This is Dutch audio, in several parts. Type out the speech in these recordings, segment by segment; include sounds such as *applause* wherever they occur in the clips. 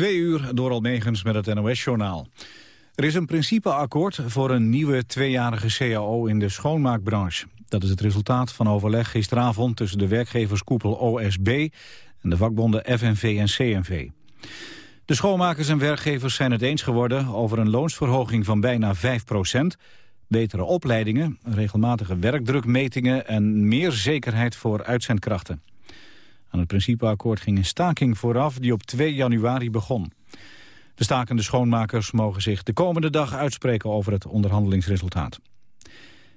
Twee uur door Almegens met het NOS-journaal. Er is een principeakkoord voor een nieuwe tweejarige CAO in de schoonmaakbranche. Dat is het resultaat van overleg gisteravond tussen de werkgeverskoepel OSB en de vakbonden FNV en CNV. De schoonmakers en werkgevers zijn het eens geworden over een loonsverhoging van bijna 5% betere opleidingen, regelmatige werkdrukmetingen en meer zekerheid voor uitzendkrachten. Aan het principeakkoord ging een staking vooraf die op 2 januari begon. De stakende schoonmakers mogen zich de komende dag uitspreken over het onderhandelingsresultaat.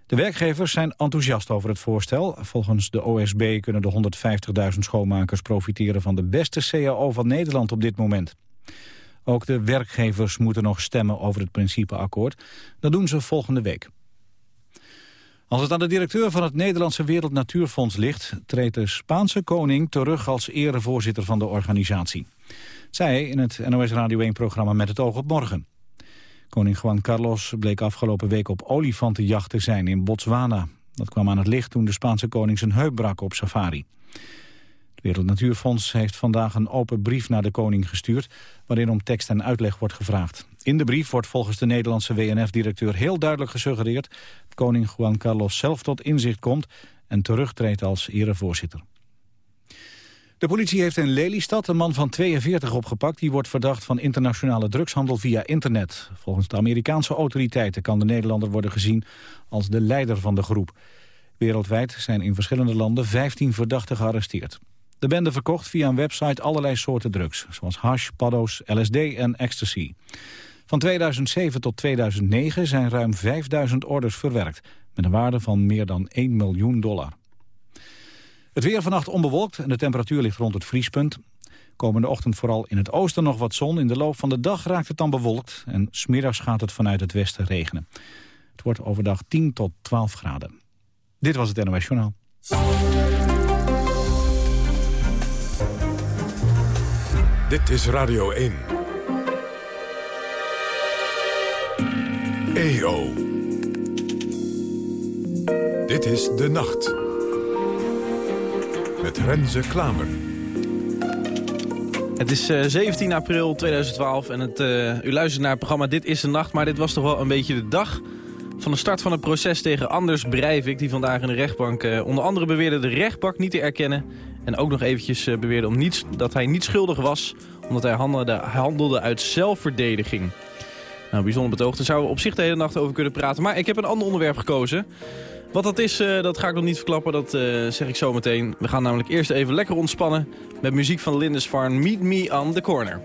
De werkgevers zijn enthousiast over het voorstel. Volgens de OSB kunnen de 150.000 schoonmakers profiteren van de beste CAO van Nederland op dit moment. Ook de werkgevers moeten nog stemmen over het principeakkoord. Dat doen ze volgende week. Als het aan de directeur van het Nederlandse Wereld Natuurfonds ligt... treedt de Spaanse koning terug als erevoorzitter van de organisatie. Zij in het NOS Radio 1-programma Met het oog op morgen. Koning Juan Carlos bleek afgelopen week op olifantenjacht te zijn in Botswana. Dat kwam aan het licht toen de Spaanse koning zijn heup brak op safari. Wereld Natuurfonds heeft vandaag een open brief naar de koning gestuurd... waarin om tekst en uitleg wordt gevraagd. In de brief wordt volgens de Nederlandse WNF-directeur heel duidelijk gesuggereerd... dat koning Juan Carlos zelf tot inzicht komt en terugtreedt als erevoorzitter. De politie heeft in Lelystad een man van 42 opgepakt... die wordt verdacht van internationale drugshandel via internet. Volgens de Amerikaanse autoriteiten kan de Nederlander worden gezien... als de leider van de groep. Wereldwijd zijn in verschillende landen 15 verdachten gearresteerd. De bende verkocht via een website allerlei soorten drugs... zoals hash, paddo's, LSD en ecstasy. Van 2007 tot 2009 zijn ruim 5000 orders verwerkt... met een waarde van meer dan 1 miljoen dollar. Het weer vannacht onbewolkt en de temperatuur ligt rond het vriespunt. Komende ochtend vooral in het oosten nog wat zon. In de loop van de dag raakt het dan bewolkt en smiddags gaat het vanuit het westen regenen. Het wordt overdag 10 tot 12 graden. Dit was het NOS Journaal. Dit is Radio 1. EO. Dit is De Nacht met Renze Klamer. Het is uh, eh, 17 april 2012 en het, uh, u luistert naar het programma Dit is de Nacht. Maar dit was toch wel een beetje de dag van de start van het proces tegen Anders Breivik... die vandaag in de rechtbank uh, onder andere beweerde de rechtbank niet te erkennen... en ook nog eventjes beweerde om niets, dat hij niet schuldig was... omdat hij handelde, handelde uit zelfverdediging. Nou, bijzonder betoogd. Daar zouden we op zich de hele nacht over kunnen praten. Maar ik heb een ander onderwerp gekozen... Wat dat is, uh, dat ga ik nog niet verklappen, dat uh, zeg ik zo meteen. We gaan namelijk eerst even lekker ontspannen met muziek van Lindisfarne Meet Me on the Corner.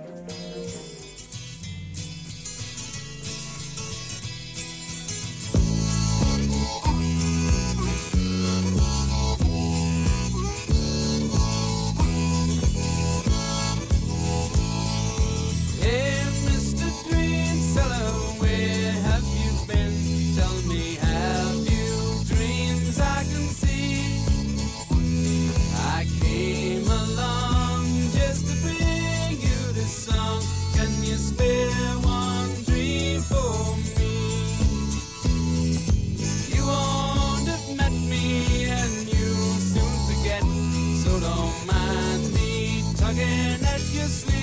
Seriously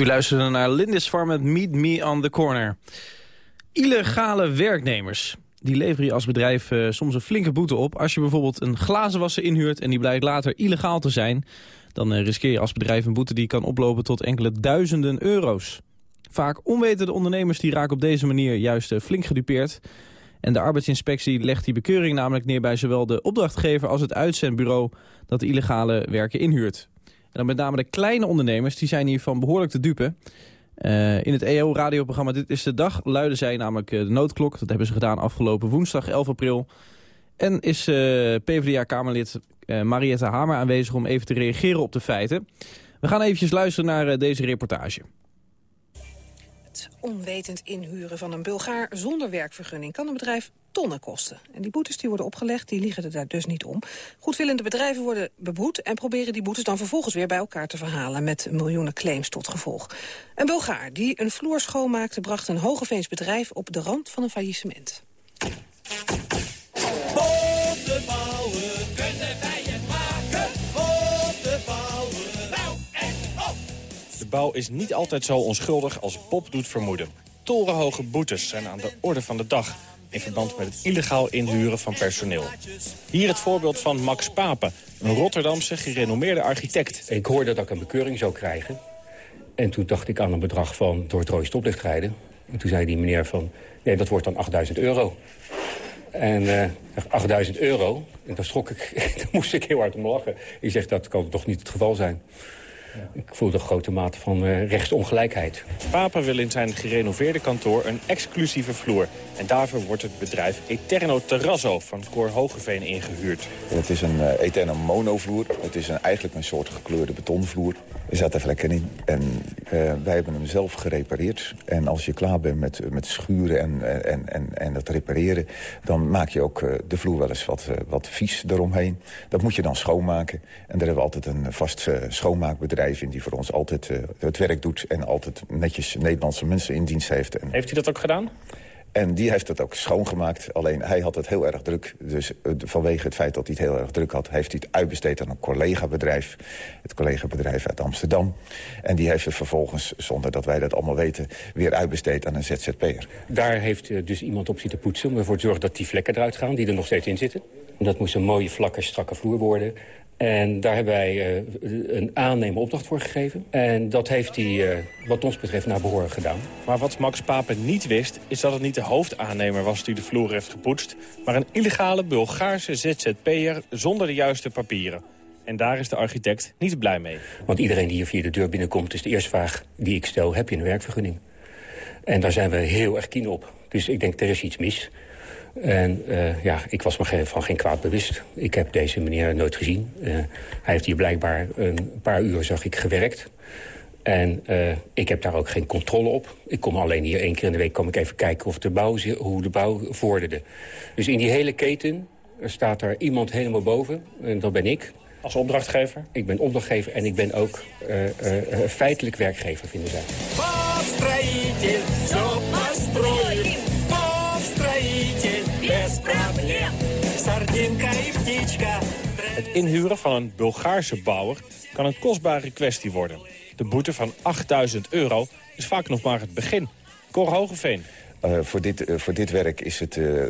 U luisterde naar Lindisfarm met Meet Me on the Corner. Illegale werknemers. Die leveren je als bedrijf uh, soms een flinke boete op. Als je bijvoorbeeld een glazenwasser inhuurt en die blijkt later illegaal te zijn... dan uh, riskeer je als bedrijf een boete die kan oplopen tot enkele duizenden euro's. Vaak onwetende ondernemers die raken op deze manier juist uh, flink gedupeerd. En de arbeidsinspectie legt die bekeuring namelijk neer bij zowel de opdrachtgever als het uitzendbureau dat de illegale werken inhuurt. En dan met name de kleine ondernemers, die zijn hiervan behoorlijk te dupe. Uh, in het EO-radioprogramma Dit is de Dag luiden zij namelijk uh, de noodklok. Dat hebben ze gedaan afgelopen woensdag 11 april. En is uh, PvdA-Kamerlid Mariette Hamer aanwezig om even te reageren op de feiten. We gaan eventjes luisteren naar deze reportage. Het onwetend inhuren van een Bulgaar zonder werkvergunning kan een bedrijf tonnen kosten. En die boetes die worden opgelegd, die liggen er daar dus niet om. Goedwillende bedrijven worden beboet en proberen die boetes dan vervolgens weer bij elkaar te verhalen met miljoenen claims tot gevolg. Een Bulgaar die een vloer schoonmaakte bracht een Hogeveens bedrijf op de rand van een faillissement. de bouw is niet altijd zo onschuldig als Bob doet vermoeden. Torenhoge boetes zijn aan de orde van de dag in verband met het illegaal inhuren van personeel. Hier het voorbeeld van Max Papen, een Rotterdamse gerenommeerde architect. Ik hoorde dat ik een bekeuring zou krijgen. En toen dacht ik aan een bedrag van door het rode stoplicht rijden. En toen zei die meneer van, nee, dat wordt dan 8000 euro. En uh, 8000 euro, en daar schrok ik, *laughs* daar moest ik heel hard om lachen. Ik zeg, dat kan toch niet het geval zijn. Ik voel een grote mate van uh, rechtsongelijkheid. Papa wil in zijn gerenoveerde kantoor een exclusieve vloer. En daarvoor wordt het bedrijf Eterno Terrazzo van Cor Hogeveen ingehuurd. Het is een uh, Eterno monovloer. Het is een, eigenlijk een soort gekleurde betonvloer. Er zaten vlekken in en uh, wij hebben hem zelf gerepareerd. En als je klaar bent met, met schuren en, en, en, en het repareren... dan maak je ook de vloer wel eens wat, wat vies eromheen. Dat moet je dan schoonmaken. En daar hebben we altijd een vast schoonmaakbedrijf in die voor ons altijd het werk doet... en altijd netjes Nederlandse mensen in dienst heeft. Heeft u dat ook gedaan? En die heeft het ook schoongemaakt. Alleen hij had het heel erg druk. Dus uh, vanwege het feit dat hij het heel erg druk had... heeft hij het uitbesteed aan een collega-bedrijf. Het collega-bedrijf uit Amsterdam. En die heeft het vervolgens, zonder dat wij dat allemaal weten... weer uitbesteed aan een ZZP'er. Daar heeft uh, dus iemand op zitten poetsen... om ervoor te zorgen dat die vlekken eruit gaan... die er nog steeds in zitten. En dat moest een mooie, vlakke, strakke vloer worden. En daar hebben wij uh, een aannemer opdracht voor gegeven. En dat heeft hij, uh, wat ons betreft, naar behoren gedaan. Maar wat Max Papen niet wist, is dat het niet de hoofdaannemer was die de vloer heeft gepoetst... maar een illegale Bulgaarse ZZP'er zonder de juiste papieren. En daar is de architect niet blij mee. Want iedereen die hier via de deur binnenkomt, is de eerste vraag die ik stel... heb je een werkvergunning? En daar zijn we heel erg keen op. Dus ik denk, er is iets mis. En uh, ja, ik was me van geen kwaad bewust. Ik heb deze meneer nooit gezien. Uh, hij heeft hier blijkbaar een paar uur, zag ik, gewerkt. En uh, ik heb daar ook geen controle op. Ik kom alleen hier één keer in de week kom ik even kijken of de bouw, hoe de bouw vorderde. Dus in die hele keten staat er iemand helemaal boven. En dat ben ik. Als opdrachtgever? Ik ben opdrachtgever en ik ben ook feitelijk werkgever, vinden zij. Het inhuren van een Bulgaarse bouwer kan een kostbare kwestie worden. De boete van 8000 euro is vaak nog maar het begin. Cor Hogeveen. Uh, voor, dit, uh, voor dit werk is het uh,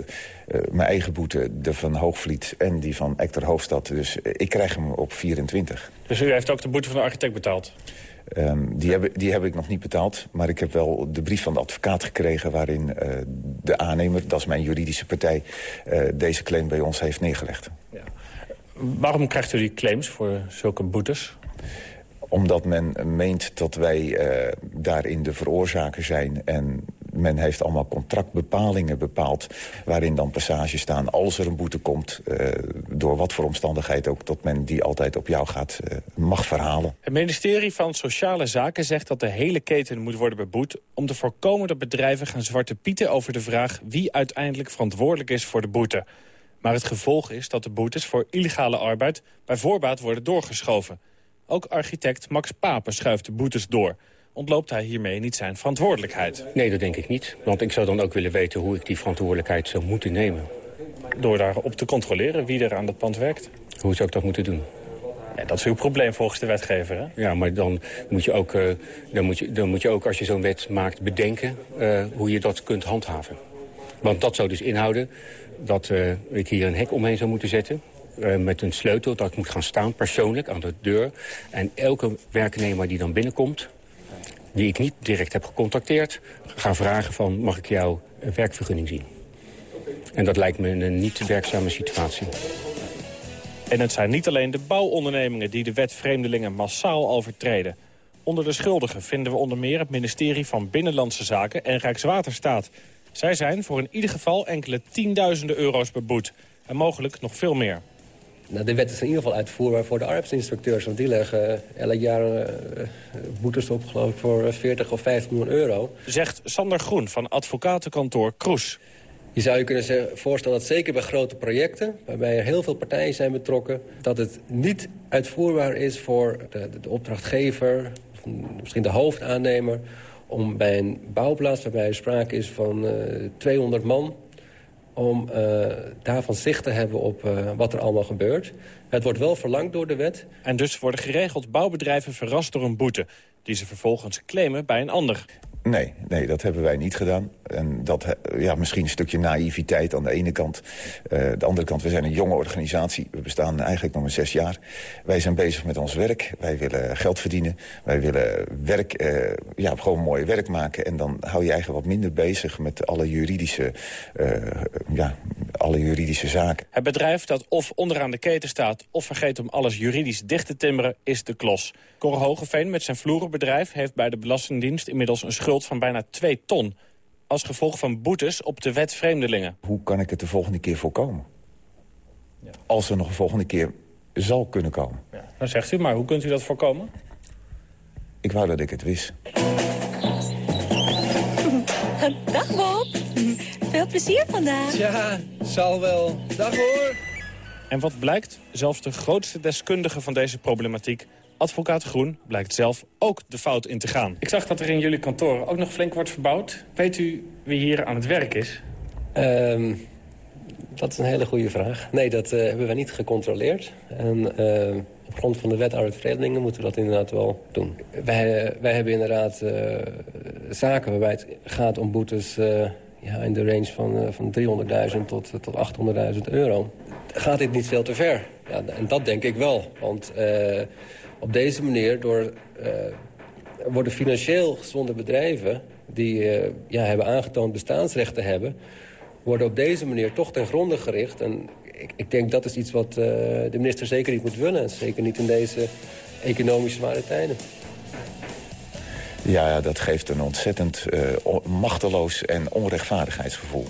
mijn eigen boete, de van Hoogvliet en die van Hector Hoofdstad. Dus ik krijg hem op 24. Dus u heeft ook de boete van de architect betaald? Um, die, heb, die heb ik nog niet betaald. Maar ik heb wel de brief van de advocaat gekregen... waarin de aannemer, dat is mijn juridische partij... Deze claim bij ons heeft neergelegd. Waarom krijgt u die claims voor zulke boetes? Omdat men meent dat wij uh, daarin de veroorzaker zijn... en men heeft allemaal contractbepalingen bepaald... waarin dan passages staan, als er een boete komt... Uh, door wat voor omstandigheid ook, dat men die altijd op jou gaat, uh, mag verhalen. Het ministerie van Sociale Zaken zegt dat de hele keten moet worden beboet... om te voorkomen dat bedrijven gaan zwarte pieten over de vraag... wie uiteindelijk verantwoordelijk is voor de boete. Maar het gevolg is dat de boetes voor illegale arbeid... bij voorbaat worden doorgeschoven. Ook architect Max Papen schuift de boetes door ontloopt hij hiermee niet zijn verantwoordelijkheid. Nee, dat denk ik niet. Want ik zou dan ook willen weten hoe ik die verantwoordelijkheid zou moeten nemen. Door daarop te controleren wie er aan dat pand werkt? Hoe zou ik dat moeten doen? Ja, dat is uw probleem volgens de wetgever, hè? Ja, maar dan moet je ook, uh, dan moet je, dan moet je ook als je zo'n wet maakt, bedenken uh, hoe je dat kunt handhaven. Want dat zou dus inhouden dat uh, ik hier een hek omheen zou moeten zetten. met een sleutel, dat ik moet gaan staan persoonlijk aan de deur. En elke werknemer die dan binnenkomt, die ik niet direct heb gecontacteerd... gaan vragen van, mag ik jouw werkvergunning zien? En dat lijkt me een niet werkzame situatie. En het zijn niet alleen de bouwondernemingen die de wet vreemdelingen massaal overtreden. Onder de schuldigen vinden we onder meer het ministerie van Binnenlandse Zaken en Rijkswaterstaat. Zij zijn voor in ieder geval enkele tienduizenden euro's beboet. En mogelijk nog veel meer. Nou, de wet is in ieder geval uitvoerbaar voor de arbeidsinspecteurs. Want die leggen elk jaar uh, boetes op, geloof ik, voor 40 of 50 miljoen euro. Zegt Sander Groen van advocatenkantoor Kroes. Je zou je kunnen voorstellen dat zeker bij grote projecten... waarbij er heel veel partijen zijn betrokken... dat het niet uitvoerbaar is voor de, de opdrachtgever... Of misschien de hoofdaannemer... om bij een bouwplaats waarbij sprake is van uh, eh, 200 man... om uh, daarvan zicht te hebben op uh, wat er allemaal gebeurt. Het wordt wel verlangd door de wet. En dus worden geregeld bouwbedrijven verrast door een boete... die ze vervolgens claimen bij een ander. Nee, nee, dat hebben wij niet gedaan. En dat, ja, misschien een stukje naïviteit aan de ene kant. Uh, de andere kant, we zijn een jonge organisatie. We bestaan eigenlijk nog maar zes jaar. Wij zijn bezig met ons werk. Wij willen geld verdienen. Wij willen werk, uh, ja, gewoon mooi werk maken. En dan hou je eigenlijk wat minder bezig met alle juridische, uh, ja, alle juridische zaken. Het bedrijf dat of onderaan de keten staat... of vergeet om alles juridisch dicht te timmeren, is de klos. Cor Hogeveen met zijn vloerenbedrijf heeft bij de Belastingdienst... inmiddels een schuld van bijna 2 ton als gevolg van boetes op de wet vreemdelingen. Hoe kan ik het de volgende keer voorkomen? Ja. Als er nog een volgende keer zal kunnen komen. Ja. Dan zegt u, maar hoe kunt u dat voorkomen? Ik wou dat ik het wist. *laughs* Dag Bob. *laughs* Veel plezier vandaag. Ja, zal wel. Dag hoor. En wat blijkt? Zelfs de grootste deskundige van deze problematiek Advocaat Groen blijkt zelf ook de fout in te gaan. Ik zag dat er in jullie kantoor ook nog flink wordt verbouwd. Weet u wie hier aan het werk is? Um, dat is een hele goede vraag. Nee, dat uh, hebben wij niet gecontroleerd. En uh, op grond van de wet arbeidvreemdelingen moeten we dat inderdaad wel doen. Wij, wij hebben inderdaad uh, zaken waarbij het gaat om boetes ja, in de range van, van 300.000 tot, tot 800.000 euro. Gaat dit niet veel te ver? Ja, en dat denk ik wel. Want op deze manier door, uh, worden financieel gezonde bedrijven... die uh, ja, hebben aangetoond bestaansrecht te hebben... worden op deze manier toch ten gronde gericht. En ik, ik denk dat is iets wat uh, de minister zeker niet moet willen. Zeker niet in deze economisch zware tijden. Ja, dat geeft een ontzettend machteloos en onrechtvaardigheidsgevoel.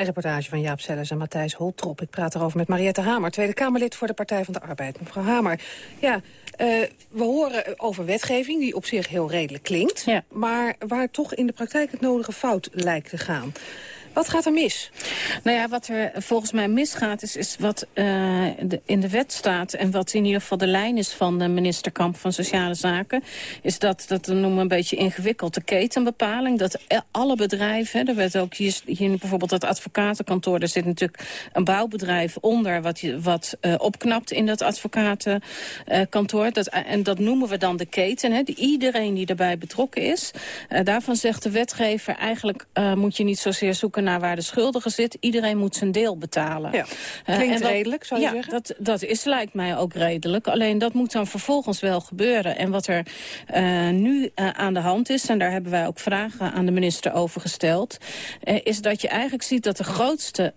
Een reportage van Jaap Sellers en Matthijs Holtrop. Ik praat erover met Mariette Hamer, Tweede Kamerlid voor de Partij van de Arbeid. Mevrouw Hamer, ja, uh, we horen over wetgeving die op zich heel redelijk klinkt... Ja. maar waar toch in de praktijk het nodige fout lijkt te gaan. Wat gaat er mis? Nou ja, wat er volgens mij misgaat is, is wat de, in de wet staat... en wat in ieder geval de lijn is van de minister Kamp van Sociale Zaken... is dat, dat noemen we een beetje ingewikkeld, de ketenbepaling. Dat alle bedrijven, er werd ook hier, hier bijvoorbeeld het advocatenkantoor... er zit natuurlijk een bouwbedrijf onder wat, wat uh, opknapt in dat advocatenkantoor. Dat, en dat noemen we dan de keten, hè, iedereen die daarbij betrokken is. Uh, daarvan zegt de wetgever, eigenlijk moet je niet zozeer zoeken naar waar de schuldige zit. Iedereen moet zijn deel betalen. Ja. Eh, Klinkt redelijk, zou je ja, zeggen? Dat, dat is, lijkt mij ook redelijk. Alleen dat moet dan vervolgens wel gebeuren. En wat er uh, nu uh, aan de hand is, en daar hebben wij ook vragen aan de minister over gesteld... is dat je eigenlijk ziet dat de grootste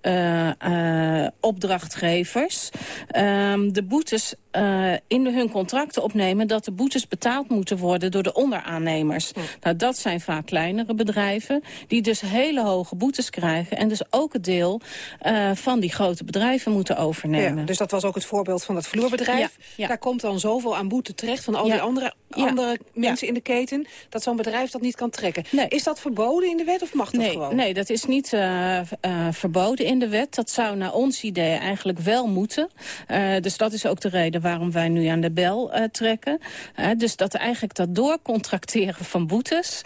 opdrachtgevers ehm, de boetes uh, in hun contracten opnemen... dat de boetes betaald moeten worden door de onderaannemers. Nou, dat zijn vaak kleinere bedrijven... die dus hele hoge boetes krijgen... en dus ook het deel uh, van die grote bedrijven moeten overnemen. Ja, dus dat was ook het voorbeeld van dat vloerbedrijf. Ja, Daar komt dan zoveel aan boete terecht van al die andere andere mensen in de keten... dat zo'n bedrijf dat niet kan trekken. Is dat verboden in de wet of mag dat nee, gewoon? Nee, dat is niet uh, uh, verboden in de wet. Dat zou naar ons idee eigenlijk wel moeten. Uh, dus dat is ook de reden waarom wij nu aan de bel trekken. dus dat eigenlijk dat doorcontracteren van boetes...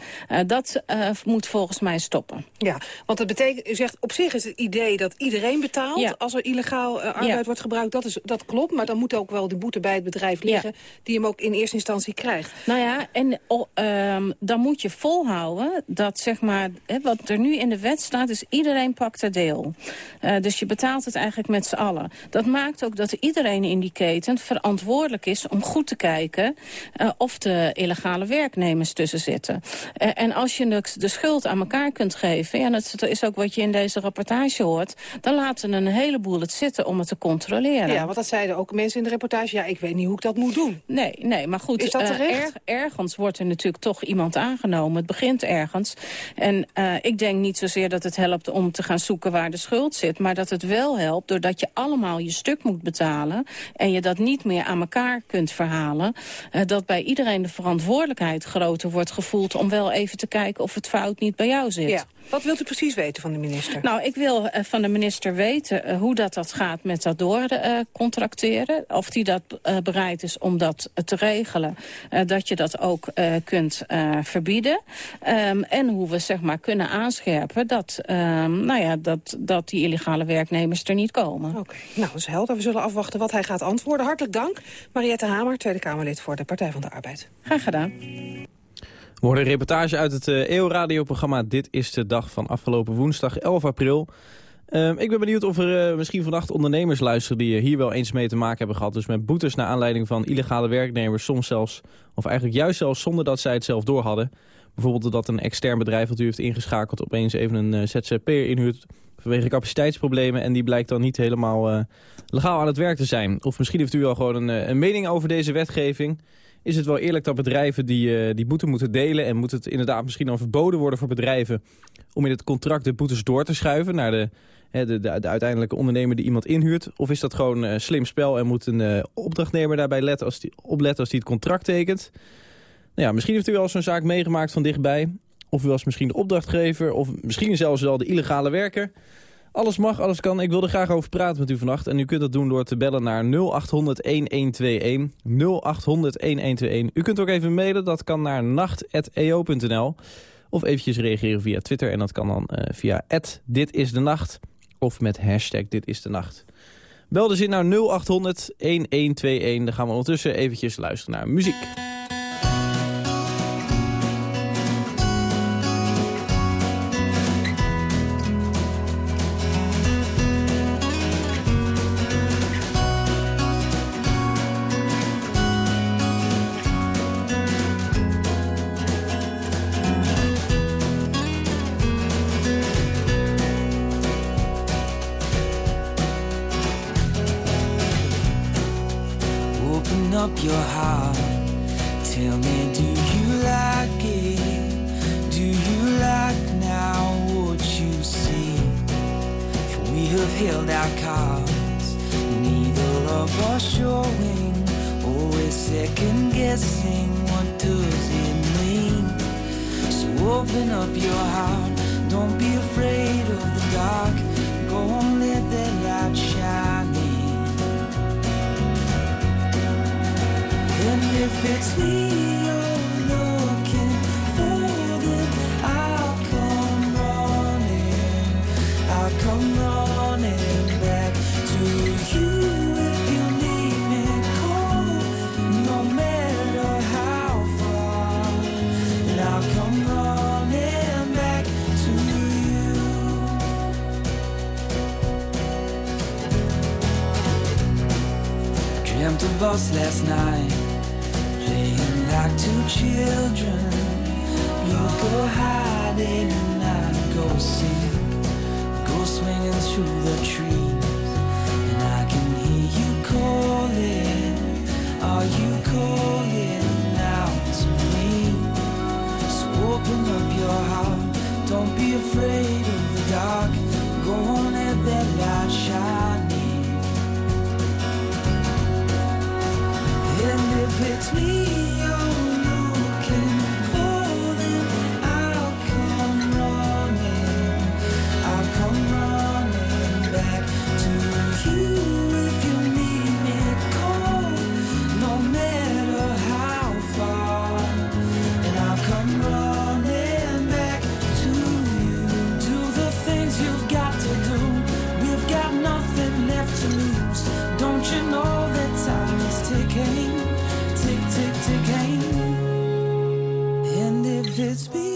dat moet volgens mij stoppen. Ja, want dat betekent, u zegt op zich is het idee dat iedereen betaalt... als er illegaal arbeid wordt gebruikt, dat, is, dat klopt. Maar dan moet ook wel de boete bij het bedrijf liggen... die hem ook in eerste instantie krijgt. Nou ja, en oh, um, dan moet je volhouden dat zeg maar... Hè, wat er nu in de wet staat, is iedereen pakt er deel. Uh, dus je betaalt het eigenlijk met z'n allen. Dat maakt ook dat iedereen in die keten verantwoordelijk is... om goed te kijken uh, of de illegale werknemers tussen zitten. Uh, en als je de, de schuld aan elkaar kunt geven... en dat is ook wat je in deze rapportage hoort... dan laten een heleboel het zitten om het te controleren. Ja, want dat zeiden ook mensen in de reportage. Ja, ik weet niet hoe ik dat moet doen. Nee, nee maar goed. Is dat terecht? Er, ergens wordt er natuurlijk toch iemand aangenomen. Het begint ergens. En uh, ik denk niet zozeer dat het helpt om te gaan zoeken waar de schuld zit. Maar dat het wel helpt doordat je allemaal je stuk moet betalen. En je dat niet meer aan elkaar kunt verhalen. Uh, dat bij iedereen de verantwoordelijkheid groter wordt gevoeld... om wel even te kijken of het fout niet bij jou zit. Ja. Wat wilt u precies weten van de minister? Nou, ik wil uh, van de minister weten uh, hoe dat, dat gaat met dat doorcontracteren. Uh, of die dat bereid is om dat te regelen. dat je dat ook kunt verbieden. Um, en hoe we zeg maar, kunnen aanscherpen dat, um, nou ja, dat, dat die illegale werknemers er niet komen. Oké, okay. nou, dat is helder. We zullen afwachten wat hij gaat antwoorden. Hartelijk dank, Mariette Hamer, Tweede Kamerlid voor de Partij van de Arbeid. Graag gedaan. We een reportage uit het uh, EO-radioprogramma Dit is de dag van afgelopen woensdag 11 april. Uh, ik ben benieuwd of er uh, misschien vannacht ondernemers luisteren... die hier wel eens mee te maken hebben gehad. Dus met boetes naar aanleiding van illegale werknemers. Soms zelfs, of eigenlijk juist zelfs zonder dat zij het zelf door hadden. Bijvoorbeeld dat een extern bedrijf dat u heeft ingeschakeld... opeens even een ZZP'er inhuurt vanwege capaciteitsproblemen... en die blijkt dan niet helemaal legaal aan het werk te zijn. Of misschien heeft u wel gewoon een, een mening over deze wetgeving is het wel eerlijk dat bedrijven die, uh, die boete moeten delen... en moet het inderdaad misschien dan verboden worden voor bedrijven... om in het contract de boetes door te schuiven naar de, de, de, de uiteindelijke ondernemer die iemand inhuurt? Of is dat gewoon uh, slim spel en moet een uh, opdrachtnemer daarbij letten als die, opletten als die het contract tekent? Nou ja, misschien heeft u wel zo'n zaak meegemaakt van dichtbij. Of u was misschien de opdrachtgever of misschien zelfs wel de illegale werker... Alles mag, alles kan. Ik wil er graag over praten met u vannacht. En u kunt dat doen door te bellen naar 0800-1121. 0800-1121. U kunt ook even mailen, dat kan naar nacht.eo.nl. Of eventjes reageren via Twitter. En dat kan dan uh, via dit is de nacht. Of met hashtag dit is de nacht. Bel dus in naar 0800-1121. Dan gaan we ondertussen eventjes luisteren naar muziek. We have held our cards, neither of us showing. Always second guessing, what does it mean? So open up your heart, don't be afraid of the dark. Go on, let that light shine in. And if it's me. Last night, playing like two children. You go hiding and I go sing, go swinging through the trees, and I can hear you calling. Are you calling out to me? So open up your heart, don't be afraid of the dark. Go on, let that light shine. If it's me, it's been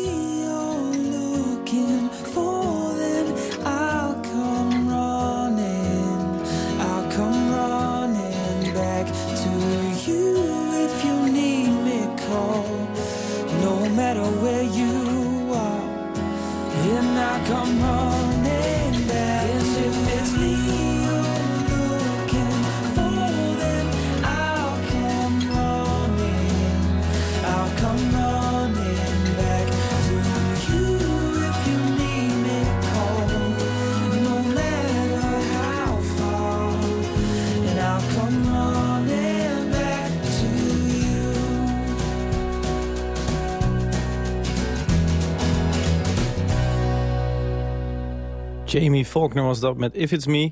Jamie Faulkner was dat met If It's Me.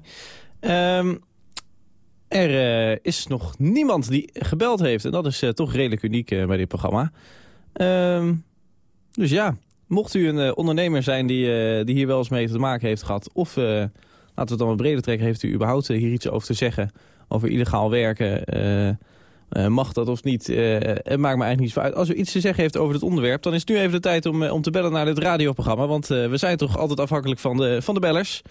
Ehm, er eh, is nog niemand die gebeld heeft. En dat is eh, toch redelijk uniek eh, bij dit programma. Ehm, dus ja, mocht u een ondernemer zijn die, die hier wel eens mee te maken heeft gehad... of, laten we het dan wat breder trekken, heeft u überhaupt hier iets over te zeggen... over illegaal werken... mag dat of niet? het maakt me eigenlijk niet uit. Als u iets te zeggen heeft over het onderwerp... dan is het nu even de tijd om, om te bellen naar dit radioprogramma. Want we zijn toch altijd afhankelijk van de, van de bellers.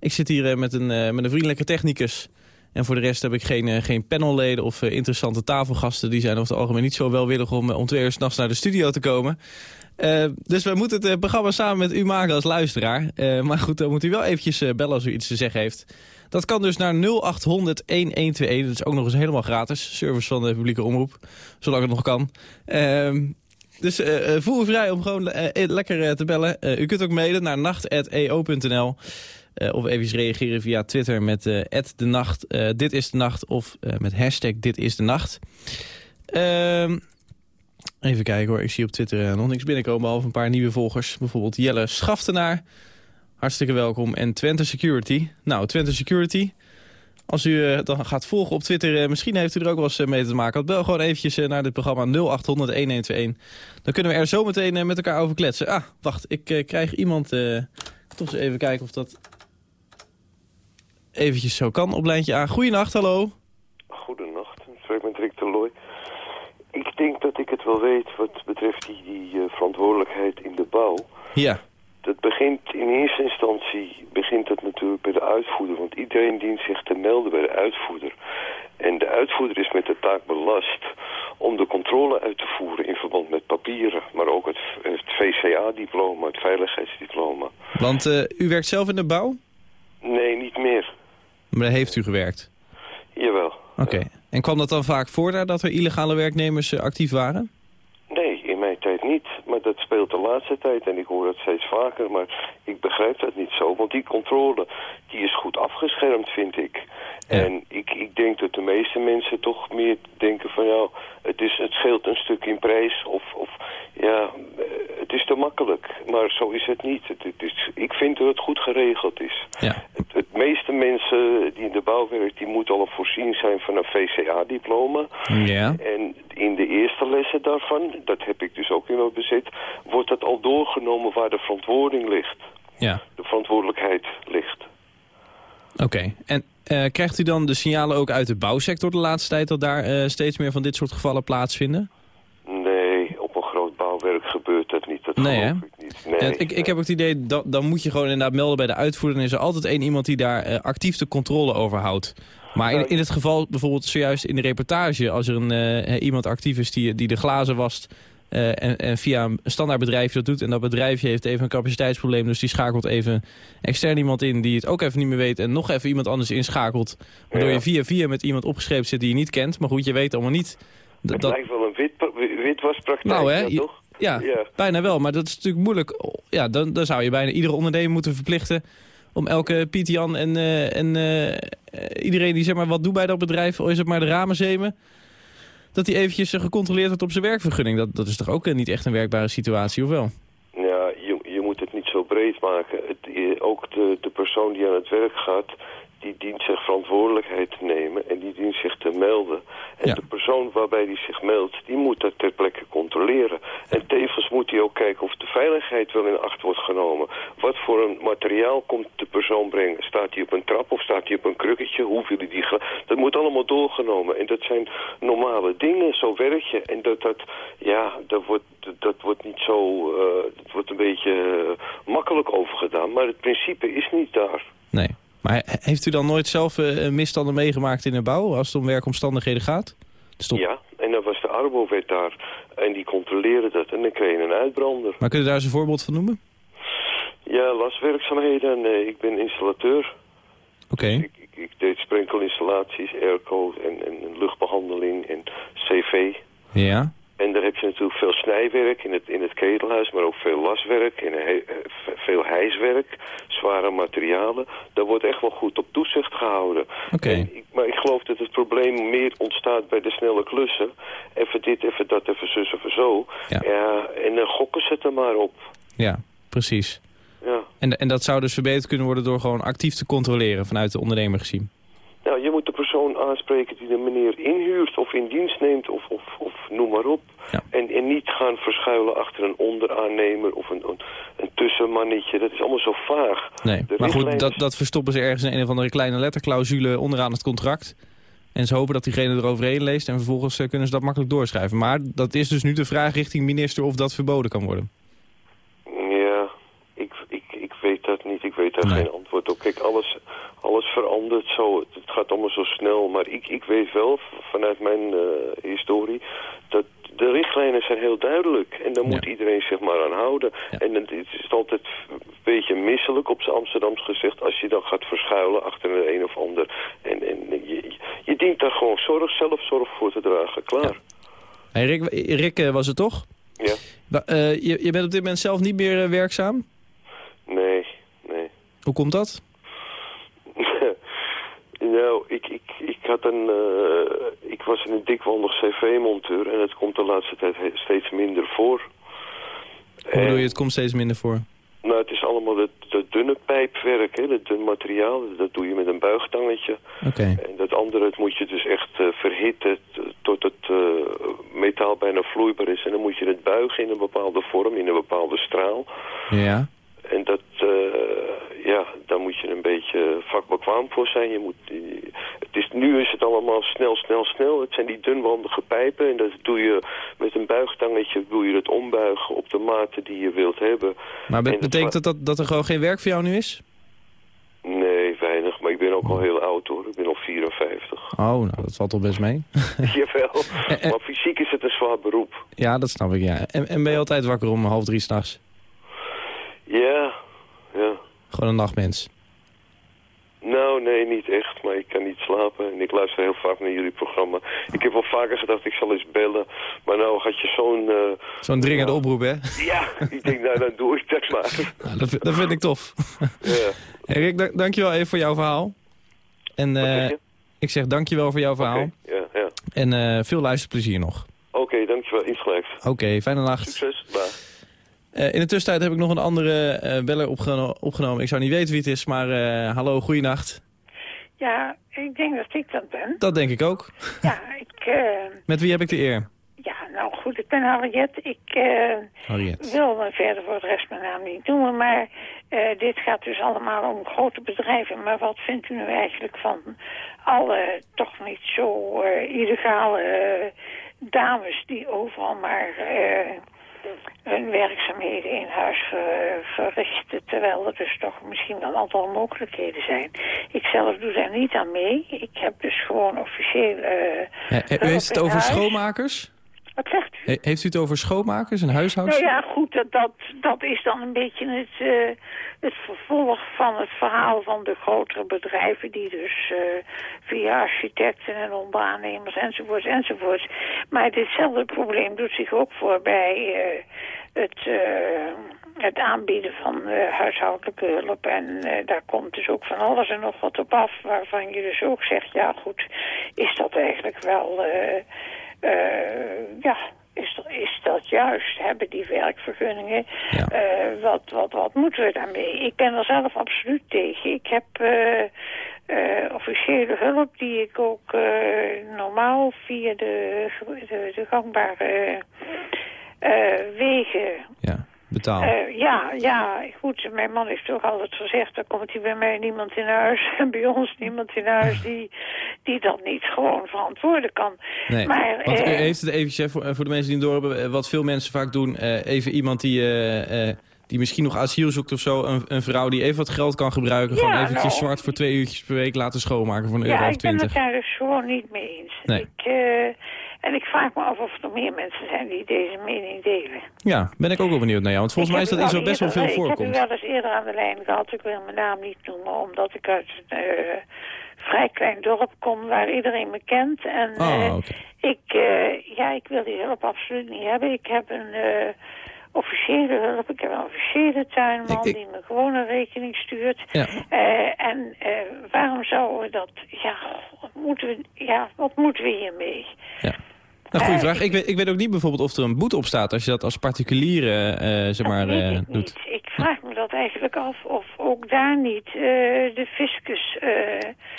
Ik zit hier met, een, met een vriendelijke technicus... En voor de rest heb ik geen, geen panelleden of interessante tafelgasten. Die zijn over het algemeen niet zo welwillig om, om twee uur s'nachts naar de studio te komen. Uh, dus we moeten het programma samen met u maken als luisteraar. maar goed, dan moet u wel eventjes bellen als u iets te zeggen heeft. Dat kan dus naar 0800-1121. Dat is ook nog eens helemaal gratis. Service van de publieke omroep. Zolang het nog kan. Ehm, dus voel u vrij om gewoon lekker te bellen. u kunt ook mailen naar nacht.eo.nl. Of even reageren via Twitter met uh, de nacht, dit is de nacht of met hashtag dit is de nacht. Even kijken hoor, ik zie op Twitter nog niks binnenkomen behalve een paar nieuwe volgers. Bijvoorbeeld Jelle Schaftenaar, hartstikke welkom. En Twente Security. Nou, Twente Security, als u dan gaat volgen op Twitter, misschien heeft u er ook wel eens mee te maken. Bel gewoon eventjes naar dit programma 0800 1121. Dan kunnen we er zo meteen met elkaar over kletsen. Ah, wacht, ik krijg iemand... toch eens even kijken of dat eventjes zo kan op lijntje A. Goedenacht, hallo. Goedenacht, ik met Rick de Looy. Ik denk dat ik het wel weet wat betreft die, die uh, verantwoordelijkheid in de bouw. Ja. Dat begint in eerste instantie begint het natuurlijk bij de uitvoerder. Want iedereen dient zich te melden bij de uitvoerder. En de uitvoerder is met de taak belast om de controle uit te voeren in verband met papieren. Maar ook het, het VCA-diploma, het veiligheidsdiploma. Want uh, u werkt zelf in de bouw? Nee, niet meer. Maar daar heeft u gewerkt? Jawel. Oké. En kwam dat dan vaak voor daar dat er illegale werknemers eh, actief waren? Nee, in mijn tijd niet. Maar dat speelt de laatste tijd en ik hoor dat steeds vaker. Maar ik begrijp dat niet zo. Want die controle die is goed afgeschermd, vind ik. En ik, ik denk dat de meeste mensen toch meer denken van... ja, het, is, het scheelt een stuk in prijs of, of ja, eh, het is te makkelijk. Maar zo is het niet. Het, het is, ik vind dat het goed geregeld is. Ja. Het, het, meeste mensen die in de bouw werken... die moeten al voorzien zijn van een VCA-diploma. Ja. En in de eerste lessen daarvan, dat heb ik dus ook in mijn bezit... wordt dat al doorgenomen waar de verantwoording ligt. Ja. De verantwoordelijkheid ligt. Oké, en krijgt u dan de signalen ook uit de bouwsector de laatste tijd... dat daar uh, steeds meer van dit soort gevallen plaatsvinden? Nee, op een groot bouwwerk gebeurt dat niet. Dat nee, hè? ik niet. Nee, ja, ik, ik heb ook het idee, dat, dan moet je gewoon inderdaad melden bij de uitvoerder... en is er altijd één iemand die daar uh, actief de controle over houdt. Maar in, in het geval bijvoorbeeld zojuist in de reportage... als er een, iemand actief is die, die de glazen wast... Uh, en, en, via een standaard bedrijfje dat doet. En dat bedrijfje heeft even een capaciteitsprobleem. Dus die schakelt even extern iemand in die het ook even niet meer weet. En nog even iemand anders inschakelt. Waardoor Ja. je via via met iemand opgeschreven zit die je niet kent. Maar goed, je weet allemaal niet. dat- Het dat, lijkt wel een wit, witwaspraktijk, nou hè, ja, je- toch? ja, Ja. bijna wel. Maar dat is natuurlijk moeilijk. Ja, dan, dan zou je bijna iedere ondernemer moeten verplichten... om elke Piet Jan en, eh, en eh, eh, iedereen die zeg maar wat doet bij dat bedrijf... al is het maar de ramen zemen... dat hij eventjes gecontroleerd wordt op zijn werkvergunning. Dat, dat is toch ook eh, niet echt een werkbare situatie, of wel? Ja, je, je moet het niet zo breed maken. Het, eh, ook de, de persoon die aan het werk gaat, die dient zich verantwoordelijkheid te nemen en die dient zich te melden. En Ja. de persoon waarbij die zich meldt, die moet dat ter plekke controleren. En tevens moet hij ook kijken of de veiligheid wel in acht wordt genomen. Wat voor een materiaal komt de persoon brengen? Staat hij op een trap of staat hij op een krukketje? Hoe wil hij die... Dat moet allemaal doorgenomen. En dat zijn normale dingen, zo werk je. En dat, dat ja, dat wordt, dat wordt niet zo... eh dat wordt een beetje eh, makkelijk overgedaan. Maar het principe is niet daar. Nee. Maar he- heeft u dan nooit zelf eh, misstanden meegemaakt in de bouw... als het om werkomstandigheden gaat? Stop. Ja, en dan was de Arbowet daar. En die controleren dat. En dan kreeg je een uitbrander. Maar kun je daar eens een voorbeeld van noemen? Ja, laswerkzaamheden. Nee, ik ben installateur. Oké. Ik, ik, ik deed sprinkelinstallaties, airco en, en luchtbehandeling en cv. Ja. En daar heb je natuurlijk veel snijwerk in het, in het ketelhuis, maar ook veel laswerk en he- eh, v- veel hijswerk, zware materialen. Daar wordt echt wel goed op toezicht gehouden. Oké. Maar ik geloof dat het probleem meer ontstaat bij de snelle klussen. Even dit, even dat, even zus, even zo. Ja. Ja, en dan gokken ze het er maar op. Ja, precies. Ja. En, en dat zou dus verbeterd kunnen worden door gewoon actief te controleren vanuit de ondernemer gezien. Nou, je moet de persoon aanspreken die de meneer inhuurt of in dienst neemt of, of, of noem maar op. En, en niet gaan verschuilen achter een onderaannemer of een, een, een tussenmannetje. Dat is allemaal zo vaag. Nee, De maar goed, dat, dat verstoppen ze ergens in een of andere kleine letterclausule onderaan het contract. En ze hopen dat diegene eroverheen leest en vervolgens eh, kunnen ze dat makkelijk doorschrijven. Maar dat is dus nu de vraag richting minister of dat verboden kan worden. Ja, ik, ik, ik weet dat niet. Ik weet daar geen antwoord op. Kijk, alles, alles verandert zo. Het, gaat allemaal zo snel. Maar ik, ik weet wel vanuit mijn eh, historie dat de richtlijnen zijn heel duidelijk. En daar moet iedereen zich maar aan houden. En het, is altijd een beetje misselijk op z'n Amsterdams gezegd... als je dan gaat verschuilen achter een een of ander. En, en je, je dient daar gewoon zorg, zelf zorg voor te dragen. Klaar. Hey, Rick, Rick eh, was het toch? Ja. Eh, je, je bent op dit moment zelf niet meer werkzaam? Nee, nee. Hoe komt dat? Nou, ik, ik, ik had een... eh, ik was een dikwandig cv-monteur en het komt de laatste tijd steeds minder voor. Hoe bedoel je, het komt steeds minder voor? Nou, het is allemaal het, het dunne pijpwerk, hè, het dun materiaal. Dat doe je met een buigtangetje. Oké. En dat andere, het moet je dus echt eh, verhitten tot het eh, metaal bijna vloeibaar is. En dan moet je het buigen in een bepaalde vorm, in een bepaalde straal. Ja. En dat, eh, ja, daar moet je een beetje vakbekwaam voor zijn. Je moet, die- het is, nu is het allemaal snel, snel, snel. Het zijn die dunwandige pijpen en dat doe je met een buigtangetje, doe je het ombuigen op de mate die je wilt hebben. Maar betekent dat, dat er gewoon geen werk voor jou nu is? Nee, weinig, maar ik ben ook al heel oud hoor. Ik ben al 54. Oh, nou, dat valt toch best mee. *laughs* *laughs* Jawel, maar fysiek is het een zwaar beroep. ja, dat snap ik, ja. En, en ben je altijd wakker om half drie s'nachts? Ja, ja. Gewoon een nachtmens. Nou, nee, niet echt, maar ik kan niet slapen. En ik luister heel vaak naar jullie programma. Ik heb wel vaker gedacht, ik zal eens bellen. Maar nou had je zo'n... eh, Zo'n dringende oproep, hè? Ja, ik denk, nou, dan doe ik dat maar. *laughs* Nou, dat, vind- dat vind ik tof. Ja. *laughs* Hey, Rick, dank, dankjewel even voor jouw verhaal. En eh, ik zeg dankjewel voor jouw verhaal. Ja, ja. En eh, veel luisterplezier nog. Oké, dankjewel. Insgelijks. Oké, fijne nacht. Succes. Bye. Eh, in de tussentijd heb ik nog een andere eh, beller opgeno- opgenomen. Ik zou niet weten wie het is, maar eh, hallo, goeienacht. Ja, ik denk dat ik dat ben. Dat denk ik ook. Ja, ik, *laughs* Met wie heb ik de eer? ja, nou goed, ik ben Harriet. Ik wil me verder voor de rest mijn naam niet noemen, maar dit gaat dus allemaal om grote bedrijven. Maar wat vindt u nu eigenlijk van alle toch niet zo illegale dames die overal maar hun werkzaamheden in huis ver- verrichten, terwijl er dus toch misschien wel een aantal mogelijkheden zijn. Ik zelf doe daar niet aan mee. Ik heb dus gewoon officieel... eh, Eh, u heeft het over huis. schoonmakers? Wat zegt u? He- heeft u het over schoonmakers en huishoudens? Nou ja, goed, dat, dat, dat is dan een beetje het, eh, het vervolg van het verhaal van de grotere bedrijven... die dus eh, via architecten en onderaannemers enzovoorts enzovoorts... Maar ditzelfde probleem doet zich ook voor bij eh, het, het aanbieden van huishoudelijke hulp. En daar komt dus ook van alles en nog wat op af... waarvan je dus ook zegt, ja goed, is dat eigenlijk wel... ja, is, is dat juist? Hebben die werkvergunningen? Eh, wat, wat, wat moeten we daarmee? Ik ben er zelf absoluut tegen. Ik heb eh, eh, officiële hulp die ik ook eh, normaal via de, de, de gangbare eh, wegen Betaal. eh, ja, ja, goed. Mijn man heeft toch altijd gezegd... er komt hier bij mij niemand in huis... *laughs* en bij ons niemand in huis die, die dat niet gewoon verantwoorden kan. Nee, maar, want u heeft het eventjes, hè, voor, eh, voor de mensen die het door hebben... eh, wat veel mensen vaak doen, even iemand die, die misschien nog asiel zoekt of zo... Een, een vrouw die even wat geld kan gebruiken... Ja, gewoon eventjes nou. zwart voor twee uurtjes per week laten schoonmaken voor een ja, euro of ik ben het twintig. daar dus gewoon niet mee eens. Nee. Ik, en ik vraag me af of er meer mensen zijn die deze mening delen. Ja, ben ik ook wel benieuwd naar jou. Want volgens mij is dat iets wat best wel veel Ik heb voorkomt. u wel eens eerder aan de lijn gehad. Ik wil mijn naam niet noemen, omdat ik uit een eh, vrij klein dorp kom waar iedereen me kent. En oké. ik, eh, ja, ik wil die hulp absoluut niet hebben. Ik heb een officiële hulp. Ik heb een officiële tuinman die me gewoon een rekening stuurt. Ja. Eh, en eh, waarom zouden we dat... Ja, wat moeten we, ja, wat moeten we hiermee? Nou, goede Eh, vraag. Ik weet, ik weet ook niet bijvoorbeeld of er een boete op staat... als je dat als particulier eh, zeg maar, weet ik doet. Ik vraag me dat eigenlijk af of ook daar niet de fiscus...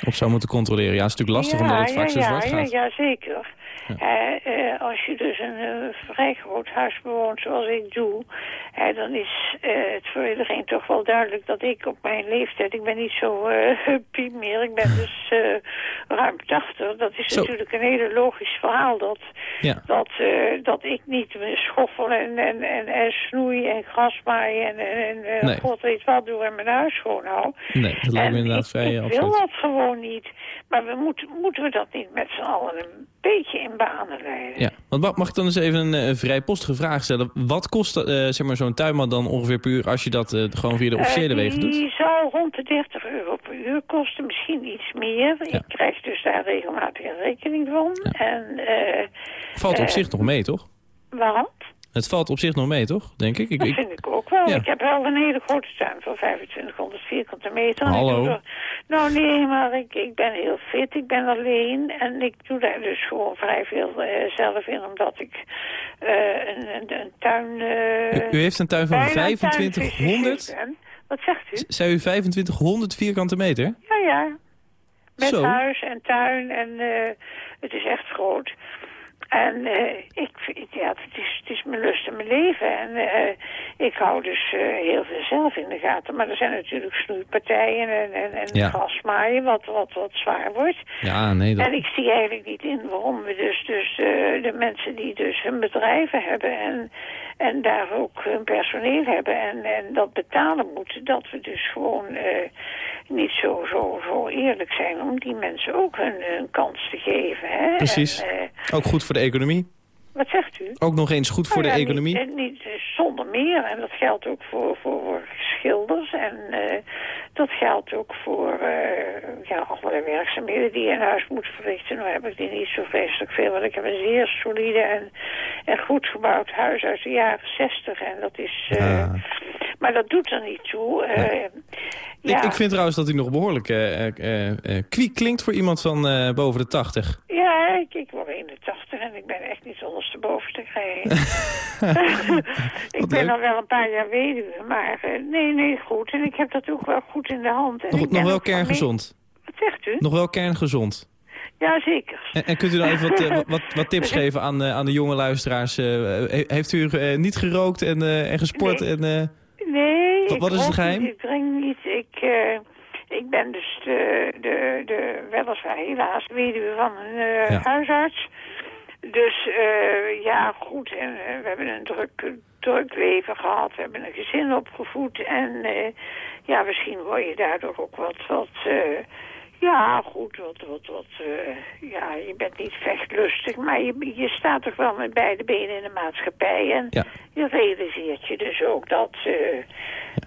Op zou moeten controleren. Ja, het is natuurlijk lastig omdat het vaak zo ja, zwart ja, gaat. Ja, zeker. Eh, als je dus een eh, vrij groot huis bewoont zoals ik doe... eh, dan is eh, het voor iedereen toch wel duidelijk dat ik op mijn leeftijd... ik ben niet zo *laughs* piep meer, ik ben dus ruim 80. Dat is Zo. natuurlijk een hele logisch verhaal dat, Ja. dat, dat ik niet schoffel en, en, en, en snoei en gras maaien... en, en, Nee. god weet wat doe en mijn huis schoonhoud. Nee, dat lijkt me inderdaad ik, vrij ik eh, wil dat gewoon niet. Maar we moeten, moeten we dat niet met z'n allen een beetje banen leiden? Ja, want mag- mag ik dan eens even een, eh, vrij postige vraag stellen? Wat kost eh, zeg maar zo'n tuinman dan ongeveer per uur als je dat eh, gewoon via de officiële Eh, wegen doet? Die zou rond de 30 euro per uur kosten, misschien iets meer. Ik krijg dus daar regelmatig een rekening van. En, eh, Valt op eh, zich nog mee, toch? Waarom? Het valt op zich nog mee, toch? Denk ik. ik, Dat vind ik ook wel. Ja. Ik heb wel een hele grote tuin van 2500 vierkante meter. Hallo. er- nou nee, maar ik, ik ben heel fit. Ik ben alleen. En ik doe daar dus gewoon vrij veel eh, zelf in. Omdat ik eh, een, een, een tuin... eh, u, u heeft een tuin van bijna een 2500? tuinfysicus ben. Wat zegt u? Zei u 2500 vierkante meter? Ja, ja. Met Zo. huis en tuin en het is echt groot. En eh, ik ja, het is, het is mijn lust en mijn leven. En eh, ik hou dus eh, heel veel zelf in de gaten. Maar er zijn natuurlijk snoeipartijen en, en, en Ja. grasmaaien wat, wat, wat zwaar wordt. Ja, nee. Dat... En ik zie eigenlijk niet in waarom we dus, dus de mensen die dus hun bedrijven hebben en, en daar ook hun personeel hebben en, en dat betalen moeten, dat we dus gewoon eh, niet zo, zo, zo eerlijk zijn om die mensen ook hun, hun kans te geven. Hè? Precies. En, eh, Ook goed voor de economie. Wat zegt u? Ook nog eens goed voor Nou de ja, economie. Niet, eh, niet eh, zonder meer. En dat geldt ook voor, voor, schilders. En eh, dat geldt ook voor ja, allerlei werkzaamheden die je in huis moet verrichten. Nou heb ik die niet zo vreselijk veel. Want ik heb een zeer solide en, en goed gebouwd huis uit de jaren zestig. En dat is... Maar dat doet er niet toe. Ja, Ik, ik vind trouwens dat u nog behoorlijk eh, eh, eh, eh, kwiek klinkt voor iemand van boven de 80. Ja, ik, ik word 81 en ik ben echt niet ondersteboven te krijgen. *laughs* *laughs* ik ben leuk. al wel een paar jaar weduwe, maar eh, nee, nee, goed. En ik heb dat ook wel goed in de hand. En Nog, wel kerngezond. Wat zegt u? Nog wel kerngezond. Ja, zeker. En, en kunt u dan even wat, eh, wat, wat *laughs* tips geven aan, eh, aan de jonge luisteraars? he- heeft u niet gerookt en, en gesport? Nee. En, Nee, Wat- wat is het geheim? Niet, ik drink niet. Ik, ik ben dus de, de, de weliswaar helaas weduwe van een Ja. huisarts. Dus eh, ja, goed. En, eh, we hebben een druk, druk leven gehad. We hebben een gezin opgevoed. En eh, ja, misschien word je daardoor ook wat... wat eh, ja, goed, wat, wat, wat, eh, ja, je bent niet vechtlustig, maar je, je staat toch wel met beide benen in de maatschappij. En Ja. je realiseert je dus ook dat, eh,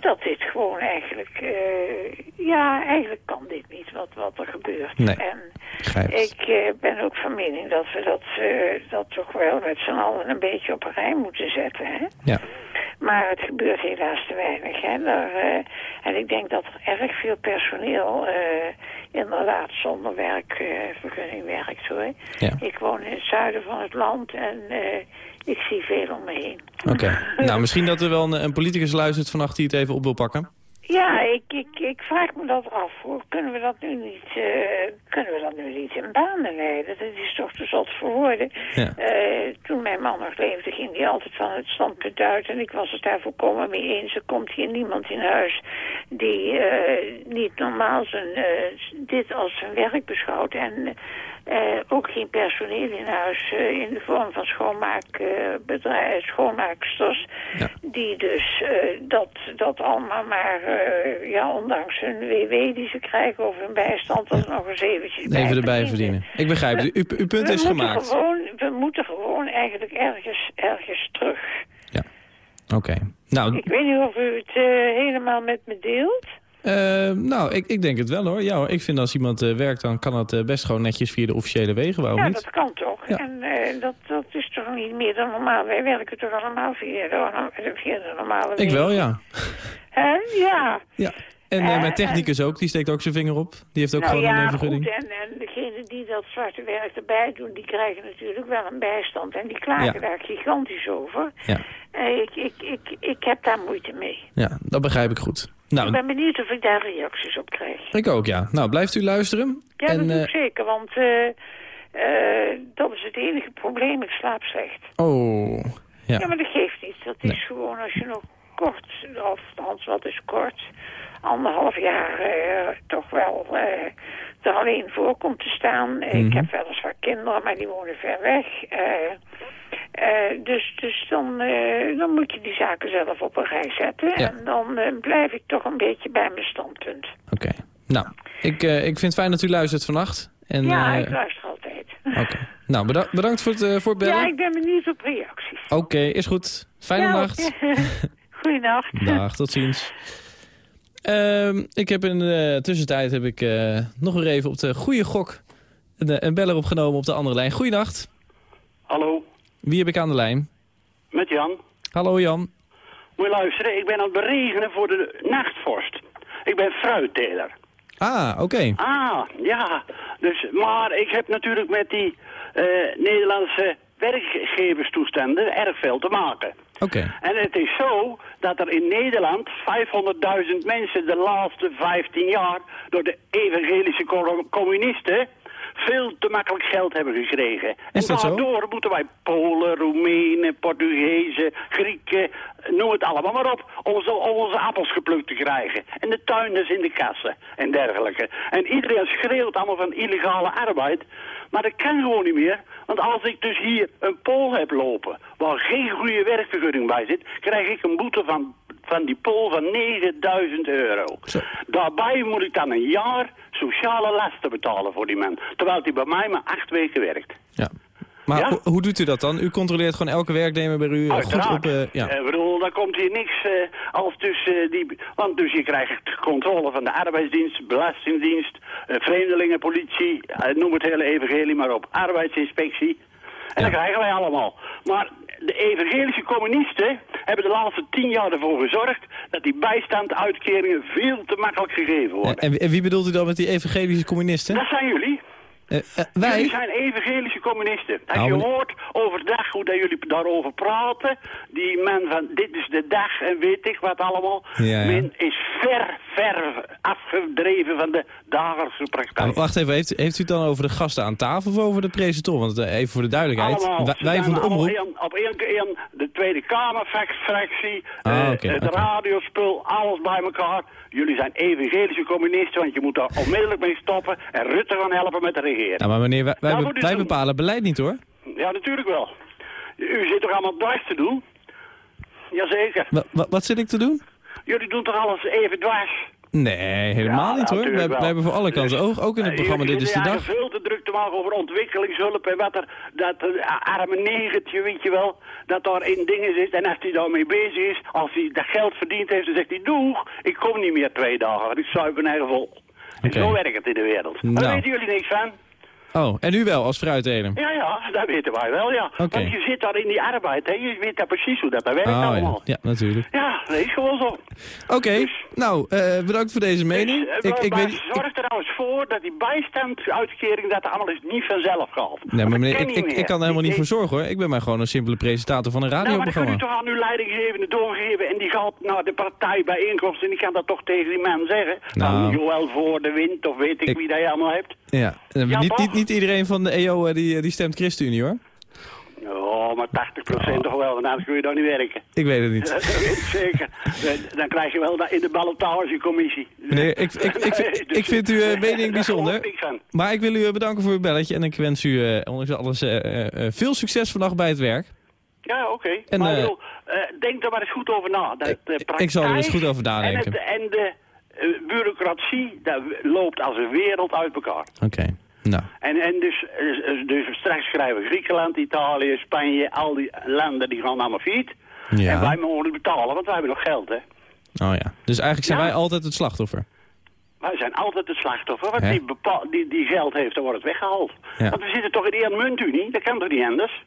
dat dit gewoon eigenlijk, eh, ja, eigenlijk kan dit niet wat, wat er gebeurt. Nee, En ik ben ook van mening dat we dat, dat toch wel met z'n allen een beetje op een rij moeten zetten, hè. Ja. Maar het gebeurt helaas te weinig. Hè? Daar, eh, en ik denk dat er erg veel personeel eh, inderdaad zonder werkvergunning werkt. Hoor. Ja. Ik woon in het zuiden van het land en eh, ik zie veel om me heen. Oké. *laughs* nou, misschien dat er wel een, een politicus luistert vannacht die het even op wil pakken. Ja, ik, ik, ik vraag me dat af. Hoor. Kunnen we dat nu niet, eh, kunnen we dat nu niet in banen leiden? Dat is toch te zot voor woorden. Ja. Eh, toen mijn man nog leefde, ging hij altijd van het standpunt uit. En ik was het daar volkomen mee eens. Er komt hier niemand in huis die eh, niet normaal zijn, eh, dit als zijn werk beschouwt. En eh, ook geen personeel in huis eh, in de vorm van schoonmaakbedrijven, schoonmaaksters. Die dus eh, dat, dat allemaal maar, eh, ja, ondanks hun WW die ze krijgen of hun bijstand, dat er nog eens eventjes bij Even erbij verdienen. verdienen. Ik begrijp het. Uw, uw punt we is gemaakt. Gewoon, we moeten gewoon eigenlijk ergens, ergens terug. Oké. Nou, Ik weet niet of u het eh, helemaal met me deelt. Eh, nou ik, ik denk het wel hoor. Ja hoor. Ik vind als iemand eh, werkt, dan kan dat eh, best gewoon netjes via de officiële wegen. Waarom ja, niet? dat kan toch. Ja. En eh, dat, dat is toch niet meer dan normaal. Wij werken toch allemaal via de, via de normale Ik wegen. wel, ja. Hè? Ja. ja. En eh, Eh, mijn technicus ook, die steekt ook zijn vinger op. Die heeft ook nou gewoon ja, een vergunning. goed, en, en degenen die dat zwarte werk erbij doen, die krijgen natuurlijk wel een bijstand. En die klagen Ja. daar gigantisch over. Ja. Eh, ik, ik, ik, ik heb daar moeite mee. Ja, dat begrijp ik goed. Ik Nou, ben benieuwd of ik daar reacties op krijg. ik ook, ja. Nou, blijft u luisteren. Ja, en, dat doe eh, ik zeker, want eh, eh, dat is het enige probleem. Ik slaap slecht. Oh, ja. Ja, maar dat geeft niet. Dat is gewoon als je nog kort, of althans wat is kort, anderhalf jaar eh, toch wel eh, er alleen voor komt te staan. Ik Mhm. heb weliswaar kinderen, maar die wonen ver weg. Eh, dus dus dan, dan moet je die zaken zelf op een rij zetten. Ja. En dan blijf ik toch een beetje bij mijn standpunt. Nou, ik, ik vind het fijn dat u luistert vannacht. En, ja, ik luister altijd. Oké. *laughs* Nou, beda- bedankt voor het, voor het bellen. Ja, ik ben benieuwd op reacties. Oké, is goed. Fijne Ja, nacht. *laughs* Goeienacht. *laughs* Dag, tot ziens. Ehm, ik heb in de tussentijd heb ik eh, nog weer even op de goede gok een, eh, een beller opgenomen op de andere lijn. Goeienacht. Hallo, Wie heb ik aan de lijn? met Jan. Hallo Jan. Moet je luisteren, ik ben aan het beregenen voor de nachtvorst. Ik ben fruitteler. Ah, oké. Ah, ja. Dus, maar ik heb natuurlijk met die eh, Nederlandse werkgeverstoestanden erg veel te maken. En het is zo dat er in Nederland 500.000 mensen de laatste 15 jaar door de evangelische co- communisten veel te makkelijk geld hebben gekregen. En zo? daardoor moeten wij Polen, Roemenen, Portugezen, Grieken, noem het allemaal maar op, om onze appels geplukt te krijgen. En de tuinders in de kassen en dergelijke. En iedereen schreeuwt allemaal van illegale arbeid. Maar dat kan gewoon niet meer. Want als ik dus hier een Pool heb lopen, waar geen goede werkvergunning bij zit, krijg ik een boete van, van die Pool van 9000 euro. Daarbij moet ik dan een jaar sociale lasten betalen voor die man. Terwijl hij bij mij maar acht weken werkt. Maar Ja? ho- hoe doet u dat dan? U controleert gewoon elke werknemer bij u eh, goed op... eh, ja. Eh, Ik bedoel, daar komt hier niks eh, als eh, die... Want dus je krijgt controle van de arbeidsdienst, belastingdienst, eh, vreemdelingenpolitie, eh, noem het hele evangelie maar op, arbeidsinspectie. En dat krijgen wij allemaal. Maar de evangelische communisten hebben de laatste tien jaar ervoor gezorgd dat die bijstandsuitkeringen veel te makkelijk gegeven worden. En, en wie bedoelt u dan met die evangelische communisten? Dat zijn jullie. Eh, eh, wij? Jullie zijn evangelische communisten. Als Nou, je hoort overdag hoe dat jullie daarover praten, die man van dit is de dag en weet ik wat allemaal, Ja, men is ver, ver afgedreven van de dagelijkse praktijk. Nou, wacht even, heeft, heeft u het dan over de gasten aan tafel of over de presentator? Want eh, even voor de duidelijkheid, Allemaal. wij, van de omroep... op één keer de Tweede Kamerfractie, Ah, eh, het oké. radiospul, alles bij elkaar. Jullie zijn evangelische communisten, want je moet daar onmiddellijk mee stoppen en Rutte gaan helpen met de regering. Nou, maar meneer, wij, wij, Dat be- moet u wij doen. bepalen beleid niet hoor. Ja, natuurlijk wel. U zit toch allemaal dwars te doen? Jazeker. Wa- wa- wat zit ik te doen? Jullie doen toch alles even dwars? Nee, helemaal Ja, niet hoor. Wij, natuurlijk wij wel. hebben voor alle kanten oog, ook in het Eh, programma Dit is de Dag. veel te druk te maken over ontwikkelingshulp en wat er, dat eh, arme negertje, weet je wel, dat daar in dingen zit. En als hij daarmee bezig is, als hij dat geld verdiend heeft, dan zegt hij, doeg, ik kom niet meer twee dagen, want ik zuip mijn eigen vol. En zo werkt het in de wereld. Nou. daar weten jullie niks van. Oh, en u wel als fruitteler? Ja, ja, dat weten wij wel, ja. Want je zit daar in die arbeid, hè. je weet daar precies hoe dat, dat werkt Oh, ja. allemaal. ja, natuurlijk. Ja, dat is gewoon zo. Oké, nou, eh, bedankt voor deze mening. Eh, ik, ik weet, zorg er nou eens voor dat die bijstandsuitkering, dat allemaal is niet vanzelf gaat. nee, maar meneer, kan ik, ik, kan er helemaal niet voor zorgen hoor. Ik ben maar gewoon een simpele presentator van een Nou, maar dan je radioprogramma. toch aan uw leidinggevende doorgeven en die gaat naar de partijbijeenkomst en die kan dat toch tegen die man zeggen. Nou. Van Joël voor de wind of weet ik, wie dat je allemaal hebt. Ja, eh, Ja, niet, niet, niet iedereen van de EO eh, die, die stemt ChristenUnie hoor. Oh, maar 80% toch wel, want anders kun je daar niet werken. Ik weet het niet. *laughs* zeker. Dan- krijg je wel in de ballotagecommissie. Meneer, ik, ik, ik, ik, ik vind uw eh, mening bijzonder. Maar ik wil u bedanken voor uw belletje. En ik wens u eh, ondanks alles veel succes vandaag bij het werk. Ja, oké. Maar eh, denk er maar eens goed over na. Dat de ik zal er eens goed over nadenken. En, het, en de bureaucratie, dat loopt als een wereld uit elkaar. Oké, nou. En, en dus, eh, dus straks schrijven Griekenland, Italië, Spanje, al die landen die gaan allemaal failliet. Ja. En wij mogen betalen, want wij hebben nog geld, hè. Oh ja. Dus eigenlijk zijn Ja. wij altijd het slachtoffer. Wij zijn altijd het slachtoffer, want die, die, die geld heeft, dan wordt het weggehaald. Ja. Want we zitten toch in één muntunie, dat kan toch niet anders?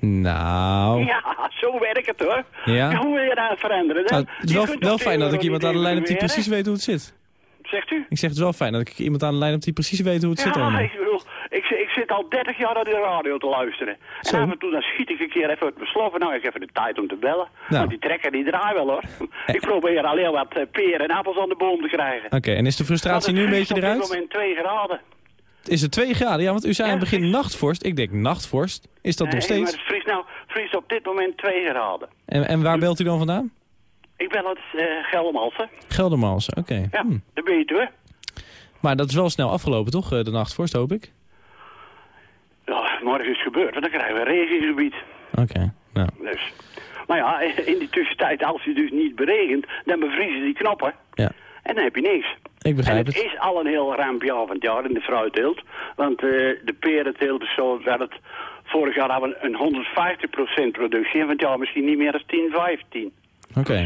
Nou... Ja, zo werkt het hoor. Ja? Hoe wil je dat veranderen? Nou, het is wel, fijn dat ik iemand aan de lijn heb die precies weet hoe het zit. Zegt u? Ik zeg het is wel fijn dat ik iemand aan de lijn heb die precies weet hoe het zit Ja, allemaal. ik bedoel, ik, zi- ik zit al 30 jaar naar de radio te luisteren. Zo. En af en toe dan schiet ik een keer even uit mijn sloffen. Nou, ik heb even de tijd om te bellen. Nou. Want die trekker die draait wel hoor. ik probeer alleen wat eh, peren en appels aan de boom te krijgen. Oké, en is de frustratie nu een beetje Op dit eruit? moment 2 graden. Is het 2 graden? Ja, want u zei aan het begin nachtvorst. Ik denk nachtvorst. Is dat nog Nee, maar steeds? het vriest, nou, vriest op dit moment 2 graden. En, en waar belt u dan vandaan? Ik ben uit uh, Geldermalsen. Geldermalsen, oké. Ja, Hm. dat weet u hè. Maar dat is wel snel afgelopen, toch? eh, De nachtvorst, hoop ik? Ja, morgen is het gebeurd en dan krijgen we een regengebied. Oké, nou. Dus. Maar ja, in die tussentijd, als je dus niet beregent, dan bevriezen die knoppen. Ja. En dan heb je niks. Ik En begrijp het het. is al een heel rampjaar van het jaar in de fruitteelt. Want eh, de perenteelt is zo dat het... Vorig jaar hadden we een 150% productie. En van het jaar misschien niet meer dan 10, 15 Oké,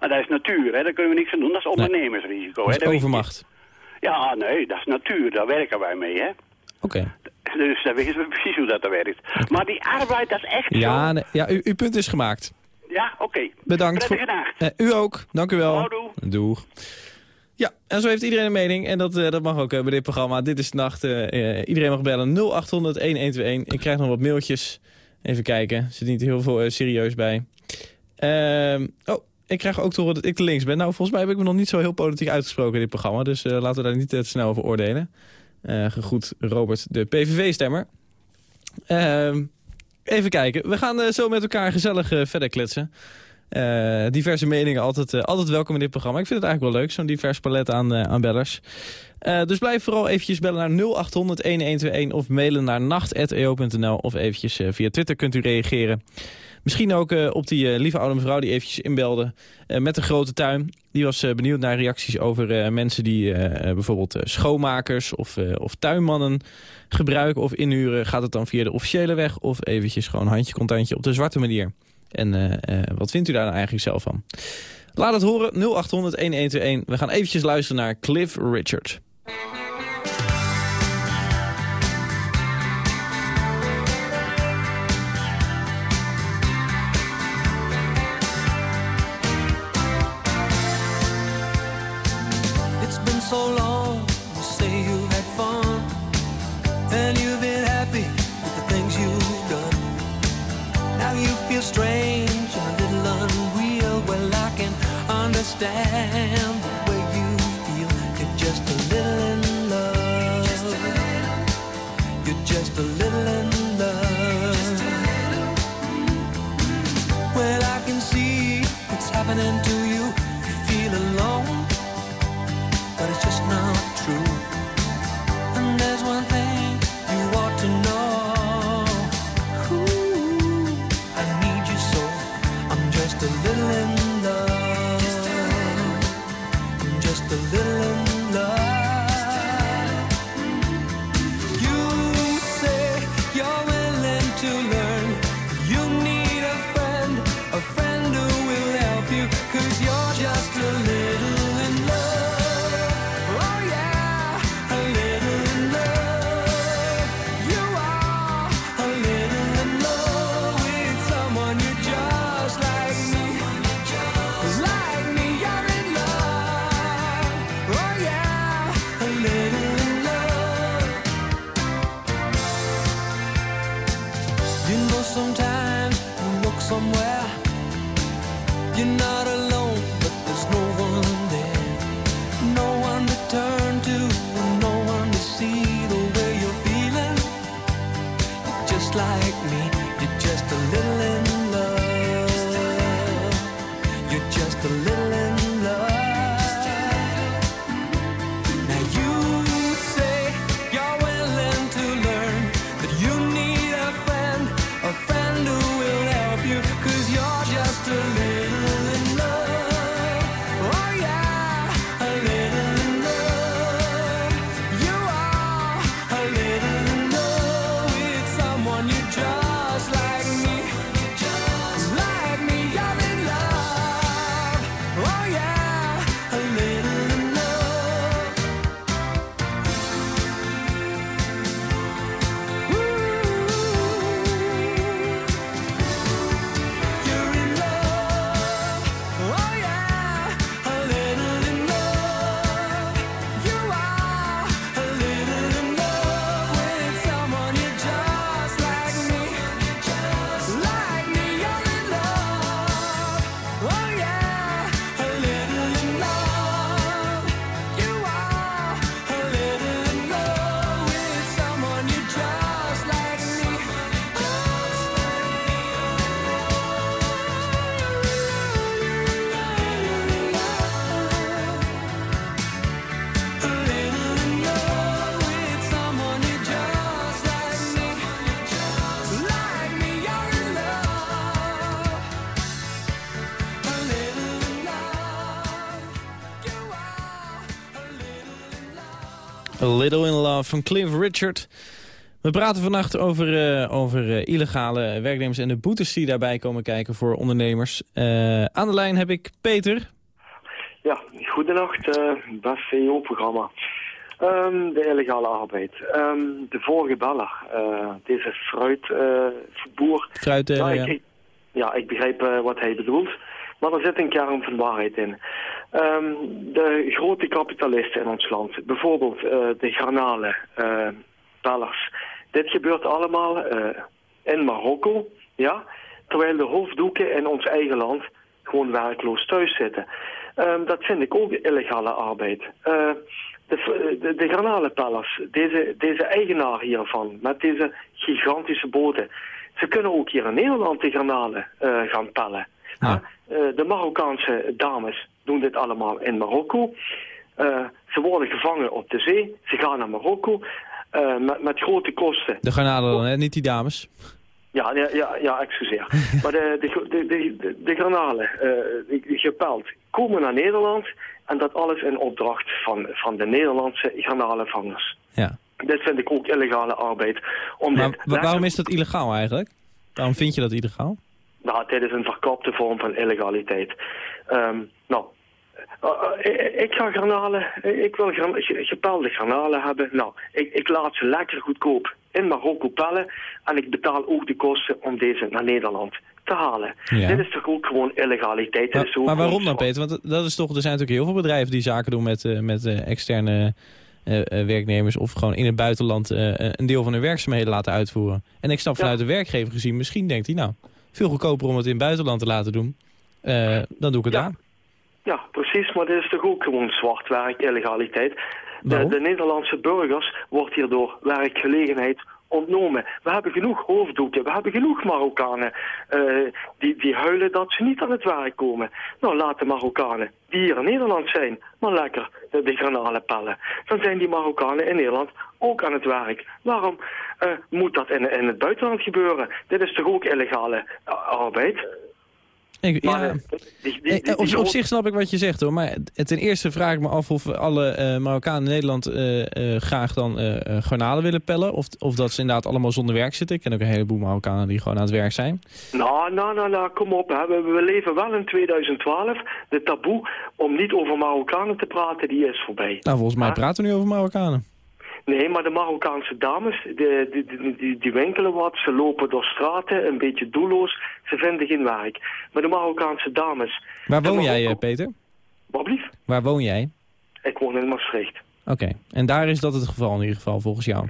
Maar dat is natuur, hè? daar kunnen we niks aan doen. Dat is ondernemersrisico. dat is Dat je. overmacht. Ja, nee, dat is natuur. Daar werken wij mee, hè. Oké. Dus dan weten we precies hoe dat werkt. Maar die arbeid, dat is echt Ja, zo. nee, ja u, uw punt is gemaakt. Ja, oké. Bedankt. Voor, Prettige. Eh, u ook, dank u wel. Houdoe. Doeg. Ja, en zo heeft iedereen een mening. En dat, eh, dat mag ook eh, bij dit programma. Dit is de nacht. iedereen mag bellen 0800 1121. Ik krijg nog wat mailtjes. Even kijken. Er zit niet heel veel serieus bij. Ehm, oh, ik krijg ook te horen dat ik te links ben. Nou, volgens mij heb ik me nog niet zo heel politiek uitgesproken in dit programma. Dus laten we daar niet te snel over oordelen. Gegroet Robert, de PVV-stemmer. Ehm, even kijken. We gaan eh, zo met elkaar gezellig eh, verder kletsen. Eh, diverse meningen, altijd, altijd welkom in dit programma. Ik vind het eigenlijk wel leuk, zo'n divers palet aan, aan bellers. Dus blijf vooral eventjes bellen naar 0800-1121 of mailen naar nacht.eo.nl of eventjes via Twitter kunt u reageren. Misschien ook eh, op die eh, lieve oude mevrouw die eventjes inbelde eh, met een grote tuin. Die was benieuwd naar reacties over mensen die bijvoorbeeld schoonmakers of, of tuinmannen gebruiken of inhuren. Gaat het dan via de officiële weg of eventjes gewoon handje contantje op de zwarte manier? En wat vindt u daar nou eigenlijk zelf van? Laat het horen, 0800 1121. We gaan eventjes luisteren naar Cliff Richard. You know sometimes you look somewhere. You know A Little in Love van Cliff Richard. We praten vannacht over, uh, over uh, illegale werknemers en de boetes die daarbij komen kijken voor ondernemers. Uh, aan de lijn heb ik Peter. Ja, goedenacht, best VO-programma. Um, de illegale arbeid. Um, de vorige beller, deze fruitboer. Fruit, ja, ja. Ik, ja, ik begrijp wat hij bedoelt. Maar er zit een kern van waarheid in. Um, de grote kapitalisten in ons land, bijvoorbeeld uh, de garnalen, uh, bellers. Dit gebeurt allemaal uh, in Marokko, ja, terwijl de hoofddoeken in ons eigen land gewoon werkloos thuis zitten. Um, dat vind ik ook illegale arbeid. de, de, de garnalenpellers, deze, deze eigenaar hiervan, met deze gigantische boten, ze kunnen ook hier in Nederland de garnalen gaan pellen. Uh, de Marokkaanse dames doen dit allemaal in Marokko. Uh, ze worden gevangen op de zee. Ze gaan naar Marokko uh, met, met, grote kosten. De garnalen dan, hè? niet die dames? Ja, ja, ja, ja excuseer. *laughs* maar de, de, de, de, de garnalen, gepeld, komen naar Nederland. En dat alles in opdracht van, van de Nederlandse garnalenvangers. Ja. Dit vind ik ook illegale arbeid. Om maar waarom is dat illegaal eigenlijk? Waarom vind je dat illegaal? Nou, dit is een verkapte vorm van illegaliteit. Um, nou, uh, uh, ik ga garnalen, ik wil gran gepelde garnalen hebben. Nou, ik, ik, laat ze lekker goedkoop in Marokko pellen. En ik betaal ook de kosten om deze naar Nederland te halen. Ja. Dit is toch ook gewoon illegaliteit. Maar, maar waarom dan, Peter? Want dat is toch, er zijn natuurlijk heel veel bedrijven die zaken doen met, uh, met externe werknemers... of gewoon in het buitenland een deel van hun werkzaamheden laten uitvoeren. En ik snap vanuit de werkgever gezien, misschien denkt hij... nou, veel goedkoper om het in het buitenland te laten doen. Uh, dan doe ik het Ja. daar. Ja, precies, maar dit is toch ook gewoon zwart werk, illegaliteit. De, de Nederlandse burgers wordt hierdoor werkgelegenheid ontnomen. We hebben genoeg hoofddoeken, we hebben genoeg Marokkanen eh, die, die huilen dat ze niet aan het werk komen. Nou, laat de Marokkanen die hier in Nederland zijn, maar lekker de, de granalen pellen. Dan zijn die Marokkanen in Nederland ook aan het werk. Waarom eh, moet dat in, in het buitenland gebeuren? Dit is toch ook illegale eh, arbeid? Ik, Maar, ja, eh, die- die- Eh, die op, zich snap ik wat je zegt hoor. Maar ten eerste vraag ik me af of alle eh, Marokkanen in Nederland eh, eh, graag dan eh, eh, garnalen willen pellen. Of, of dat ze inderdaad allemaal zonder werk zitten. Ik ken ook een heleboel Marokkanen die gewoon aan het werk zijn. Nou, nou, nou, nou, kom op. Hè. We, we leven wel in 2012. De taboe om niet over Marokkanen te praten, die is voorbij. Nou, volgens mij Ja. praten we nu over Marokkanen. Nee, maar de Marokkaanse dames, die, die, die, winkelen wat. Ze lopen door straten, een beetje doelloos. Ze vinden geen werk. Maar de Marokkaanse dames... Waar woon jij, eh, Peter? Wat blief? Waar woon jij? Ik woon in Maastricht. Oké, en daar is dat het geval in ieder geval volgens jou.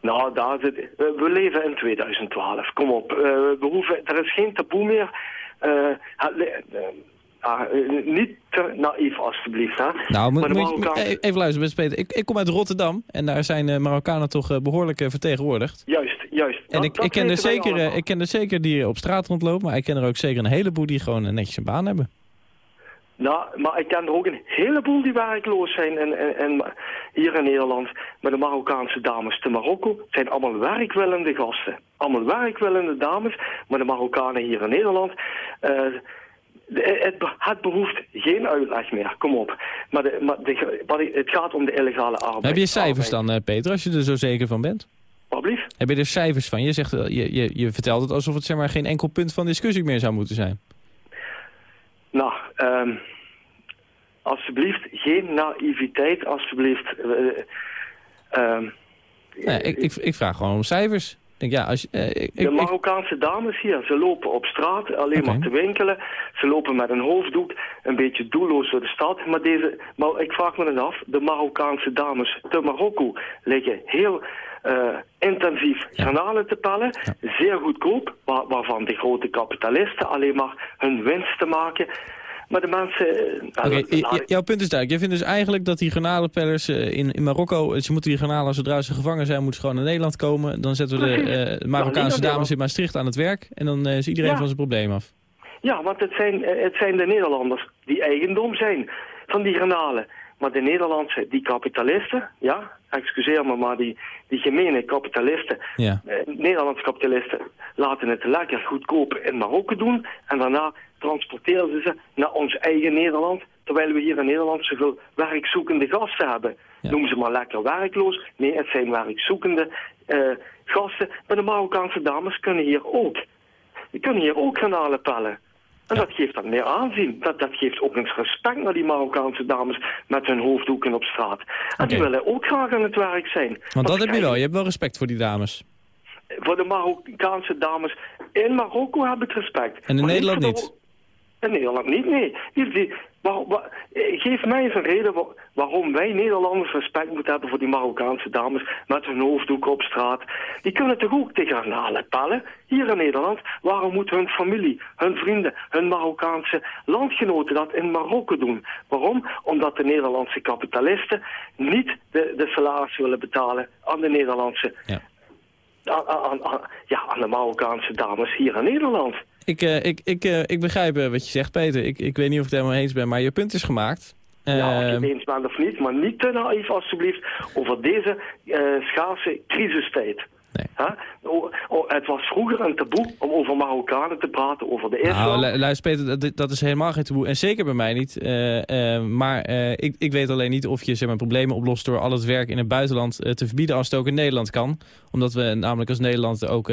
Nou, daar we, leven in 2012. Kom op. Eh, we hoeven, er is geen taboe meer. Eh, ah, eh, niet te naïef, alstublieft. Hè. Nou, Maar de e- even luisteren, beste Peter. Ik, ik kom uit Rotterdam en daar zijn eh, Marokkanen toch eh, behoorlijk eh, vertegenwoordigd. Juist, juist. En Dat- ik, dat ik, ken er zeker, ik ken er zeker die op straat rondlopen, maar ik ken er ook zeker een heleboel die gewoon netjes een baan hebben. Nou, maar ik ken er ook een heleboel die werkloos zijn en, en, en hier in Nederland. Maar de Marokkaanse dames te Marokko zijn allemaal werkwillende gasten. Allemaal werkwillende dames, maar de Marokkanen hier in Nederland... eh, de- het, be- het behoeft geen uitleg meer, kom op. Maar, de, maar de, het gaat om de illegale arbeid. Heb je cijfers dan, eh, Peter, als je er zo zeker van bent? Wat blief? Heb je er cijfers van? Je, zegt, eh, je, je, je vertelt het alsof het zeg maar, geen enkel punt van discussie meer zou moeten zijn. Nou, ehm alsjeblieft, geen naïviteit, alsjeblieft. Eh, ehm, Nee, ik, ik, ik vraag gewoon om cijfers. Denk, ja, als eh, ik, De Marokkaanse dames hier, ze lopen op straat alleen maar te winkelen. Ze lopen met een hoofddoek, een beetje doelloos door de stad. Maar, deze, maar ik vraag me dan af, de Marokkaanse dames te Marokko liggen heel eh, intensief garnalen te pellen. Zeer goedkoop, waar- waarvan de grote kapitalisten alleen maar hun winst te maken. Maar de mensen... eh, nou, Oké, jouw punt is duidelijk. Jij vindt dus eigenlijk dat die garnalenpellers eh, in, in Marokko... ze moeten die garnalen, zodra ze gevangen zijn, moeten ze gewoon naar Nederland komen. Dan zetten we de eh, Nou, Marokkaanse dames in Maastricht aan het werk. En dan eh, is iedereen Ja. van zijn probleem af. Ja, want het zijn, eh, het zijn de Nederlanders die eigendom zijn van die granalen. Maar de Nederlandse, die kapitalisten, ja, excuseer me, maar die, die gemene kapitalisten, Ja. eh, Nederlandse kapitalisten, laten het lekker goedkoop in Marokko doen. En daarna transporteren ze ze naar ons eigen Nederland terwijl we hier in Nederland zoveel werkzoekende gasten hebben. Noem ze maar lekker werkloos. Nee, het zijn werkzoekende eh, gasten. Maar de Marokkaanse dames kunnen hier ook. Die kunnen hier ook granalen pellen. En dat geeft dan meer aanzien. Dat, dat geeft ook eens respect naar die Marokkaanse dames met hun hoofddoeken op straat. En die willen ook graag aan het werk zijn. Want dat heb je wel. Je hebt wel respect voor die dames. voor de Marokkaanse dames in Marokko heb ik respect. En in Maar Nederland niet? In Nederland niet, nee. Die, die, waar- waar- eh, geef mij eens een reden waar- waarom wij Nederlanders respect moeten hebben voor die Marokkaanse dames met hun hoofddoek op straat. Die kunnen toch ook tegen garnalen pellen, hier in Nederland. Waarom moet hun familie, hun vrienden, hun Marokkaanse landgenoten dat in Marokko doen? Waarom? Omdat de Nederlandse kapitalisten niet de, de salaris willen betalen aan de Nederlandse aan, aan, aan- ja, aan de Marokkaanse dames hier in Nederland. Ik, eh, ik, ik, eh, ik begrijp eh, wat je zegt, Peter. Ik, ik weet niet of ik het helemaal eens ben, maar je punt is gemaakt. ja, Ehm, het eens of niet, maar niet te naïef alsjeblieft over deze schaarse crisistijd. Oh, oh, het was vroeger een taboe om over Marokkanen te praten, over de islam. Nou, lu- luister Peter, dat, dat is helemaal geen taboe. En zeker bij mij niet. Maar ik, ik weet alleen niet of je zeg maar, problemen oplost door al het werk in het buitenland te verbieden als het ook in Nederland kan. Omdat we namelijk als Nederland ook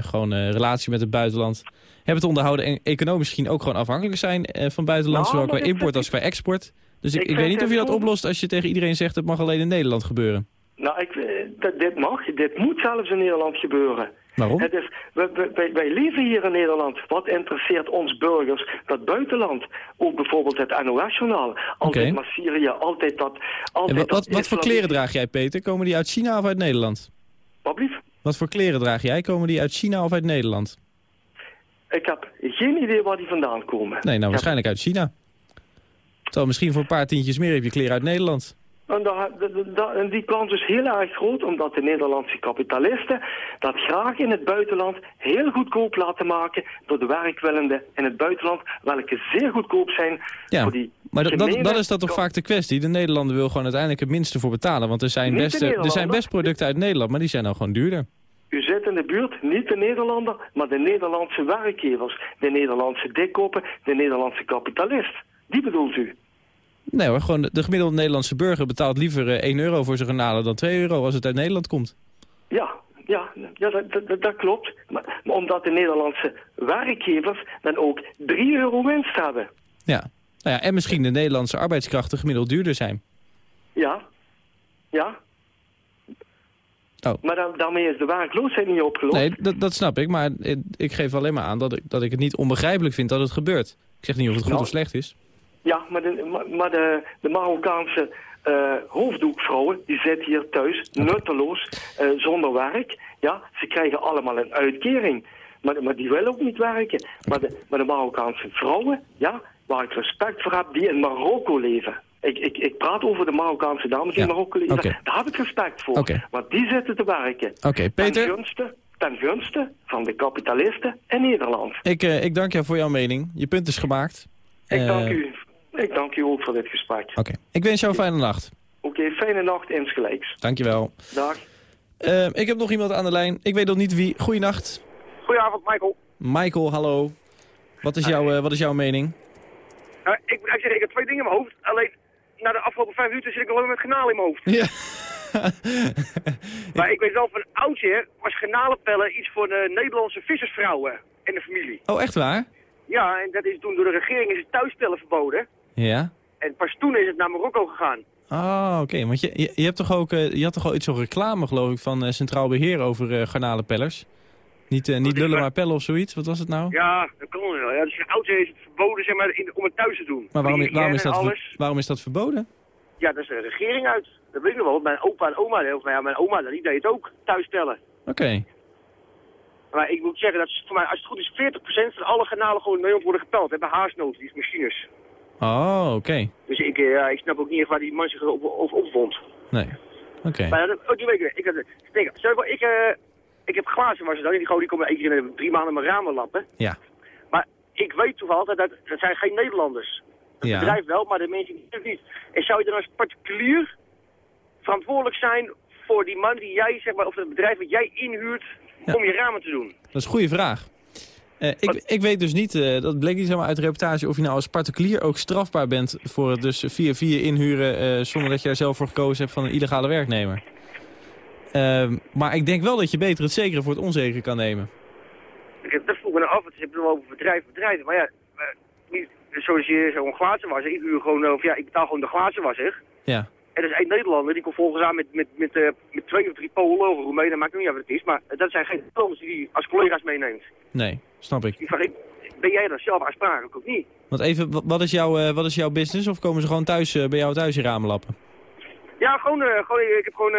gewoon een relatie met het buitenland hebben te onderhouden. En economisch misschien ook gewoon afhankelijk zijn eh, van buitenland. Nou, zowel maar qua import als qua export. Dus ik, ik ik, weet niet of je het dat oplost als je tegen iedereen zegt het mag alleen in Nederland gebeuren. Nou, ik, eh, dit, mag, dit moet zelfs in Nederland gebeuren. Waarom? Het is, wij, wij- wij, wij leven hier in Nederland. Wat interesseert ons burgers dat buitenland? Ook bijvoorbeeld het NOS-journaal. Altijd maar Syrië, altijd dat... En Altijd wat, wat, dat wat voor kleren draag jij, Peter? Komen die uit China of uit Nederland? Wat blief? Wat voor kleren draag jij? Komen die uit China of uit Nederland? Ik heb geen idee waar die vandaan komen. Nee, nou heb- waarschijnlijk uit China. Terwijl misschien voor een paar tientjes meer heb je kleren uit Nederland. En, daar- da- da- da- en die kans is heel erg groot, omdat de Nederlandse kapitalisten dat graag in het buitenland heel goedkoop laten maken door de werkwillenden in het buitenland, welke zeer goedkoop zijn Ja, voor die maar dat, dat, is dat toch vaak de kwestie. De Nederlander wil gewoon uiteindelijk het minste voor betalen. Want er zijn, Niet de best, er zijn best producten uit Nederland, maar die zijn dan gewoon duurder. U zit in de buurt, niet de Nederlander, maar de Nederlandse werkgevers, de Nederlandse dikkoppen, de Nederlandse kapitalist. Die bedoelt u? Nee hoor, gewoon de, de gemiddelde Nederlandse burger betaalt liever eh, 1 euro voor zijn granalen dan 2 euro als het uit Nederland komt. Ja, ja, ja dat, dat, dat klopt. Maar, maar omdat de Nederlandse werkgevers dan ook 3 euro winst hebben. Ja. Nou ja, en misschien de Nederlandse arbeidskrachten gemiddeld duurder zijn. Ja, ja. Oh. Maar dan, daarmee is de werkloosheid niet opgelost. Nee, dat, dat snap ik, maar ik, ik geef alleen maar aan dat ik, dat ik het niet onbegrijpelijk vind dat het gebeurt. Ik zeg niet of het goed Nou. of slecht is. Ja, maar de, maar, maar de, de Marokkaanse eh, hoofddoekvrouwen, die zitten hier thuis, nutteloos, eh, zonder werk. Ja, ze krijgen allemaal een uitkering. Maar, maar die willen ook niet werken. Maar, de, maar de Marokkaanse vrouwen, ja, waar ik respect voor heb, die in Marokko leven. Ik, ik, ik praat over de Marokkaanse dames die in Marokko. Daar heb ik respect voor. Want die zitten te werken. Oké, Peter. Ten gunste, ten gunste van de kapitalisten in Nederland. Ik, eh, ik dank jou voor jouw mening. Je punt is gemaakt. Ik Eh, dank u. Ik dank u ook voor dit gesprek. Oké. Ik wens jou een fijne nacht. Oké, fijne nacht insgelijks. Dankjewel. Dag. Eh, ik heb nog iemand aan de lijn. Ik weet nog niet wie. Goeienacht. Goedenavond, Michael. Michael, hallo. Wat is, jouw, eh, wat is jouw mening? Nou, ik, ik zeg, ik heb twee dingen in mijn hoofd. Alleen, na de afgelopen vijf minuten zit ik alleen maar met garnalen in mijn hoofd. Ja. maar ik weet wel van oudsher was garnalenpellen iets voor de Nederlandse vissersvrouwen en de familie. Oh, echt waar? Ja, en dat is toen door de regering is het thuispellen verboden. Ja. En pas toen is het naar Marokko gegaan. Ah, oké. Want je, je, je hebt toch ook, eh, je had toch al iets zo'n reclame, geloof ik, van eh, Centraal Beheer over eh garnalenpellers? Niet, eh, niet lullen, maar pellen of zoiets? Wat was het nou? Ja, dat kan wel. Ja, dus van oudsher is het verboden zeg maar, in, om het thuis te doen. Maar waarom, waarom, is dat, waarom is dat verboden? Ja, dat is de regering uit. Dat weet ik nog wel. Mijn opa en oma, of ja, mijn oma, die deed het ook, thuispellen. Oké. Maar ik moet zeggen, dat is voor mij, als het goed is, 40% van alle garnalen gewoon in Nederland worden gepeld. Hebben haasnood, die machines. Oh, oké. Dus ik, eh, ja, ik snap ook niet echt waar die man zich op, op, opvond. Nee. Oké. Maar dat, ook die week weer. Ik, had, denk, stel je voor, ik, eh, ik heb glazen was dan. Die, gewoon, die komen één keer in de drie maanden mijn ramen lappen. Ja. Maar ik weet toevallig dat dat, dat zijn geen Nederlanders. Het Ja. bedrijf wel, maar de mensen niet. niet. En zou je dan als particulier verantwoordelijk zijn voor die man die jij, zeg maar, of het bedrijf wat jij inhuurt om je ramen te doen? Dat is een goede vraag. Eh, ik, ik weet dus niet, eh, dat bleek niet helemaal uit de reportage... of je nou als particulier ook strafbaar bent voor het dus via via inhuren... eh, zonder dat je er zelf voor gekozen hebt van een illegale werknemer. Ehm, maar ik denk wel dat je beter het zekere voor het onzekere kan nemen. Dat vroeg me nou af, want je hebt het over bedrijf, bedrijven. Maar ja, eh, niet, zoals je zo'n glazenwasser, ik huur gewoon, eh, of ja, ik betaal gewoon de glazenwasser. Ja. En er is één Nederlander, die komt volgens aan met, met, met, eh, met twee of drie Polen of Roemenen, maakt niet uit wat het is. Maar dat zijn geen Nederlanders die hij als collega's meeneemt. Nee, snap ik. Die vraag ik, ben jij dan zelf aansprakelijk of niet? Want even, wa- wat is, jouw, wat is jouw business? Of komen ze gewoon thuis bij jou thuis in ramen lappen? Ja, gewoon, gewoon ik heb gewoon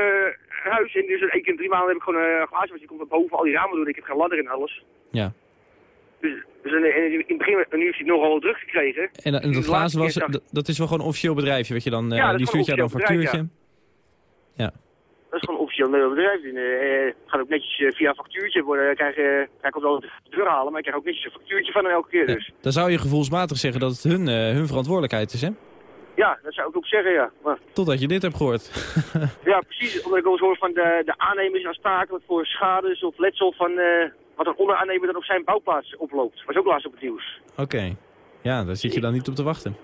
huis en dus één keer in drie maanden heb ik gewoon eh, een glazenwasser. Die komt van boven al die ramen doen. Ik heb geen ladder en alles. Ja. Dus, dus in, in, het begin, nu heeft hij nogal druk gekregen. En, en dat glazen was, dat, is wel gewoon een officieel bedrijfje, wat je dan, eh, Ja, die stuurt jou dan een een factuurtje. Ja. Dat is gewoon een officieel Nederlands bedrijf. En, eh, het gaat ook netjes eh, via een factuurtje worden. Krijg, eh hij komt wel de deur halen, maar ik krijg ook netjes een factuurtje van hem elke keer. Dus Dan zou je gevoelsmatig zeggen dat het hun, eh, hun verantwoordelijkheid is, hè? Ja, dat zou ik ook zeggen, ja. Maar, Totdat je dit hebt gehoord. *laughs* ja, precies. Omdat ik ook eens hoor van de, de aannemers aansprakelijk voor schades of letsel van eh, wat een onderaannemer dan op zijn bouwplaats oploopt. Was ook laatst op het nieuws. Oké. Ja, daar zit je dan niet op te wachten.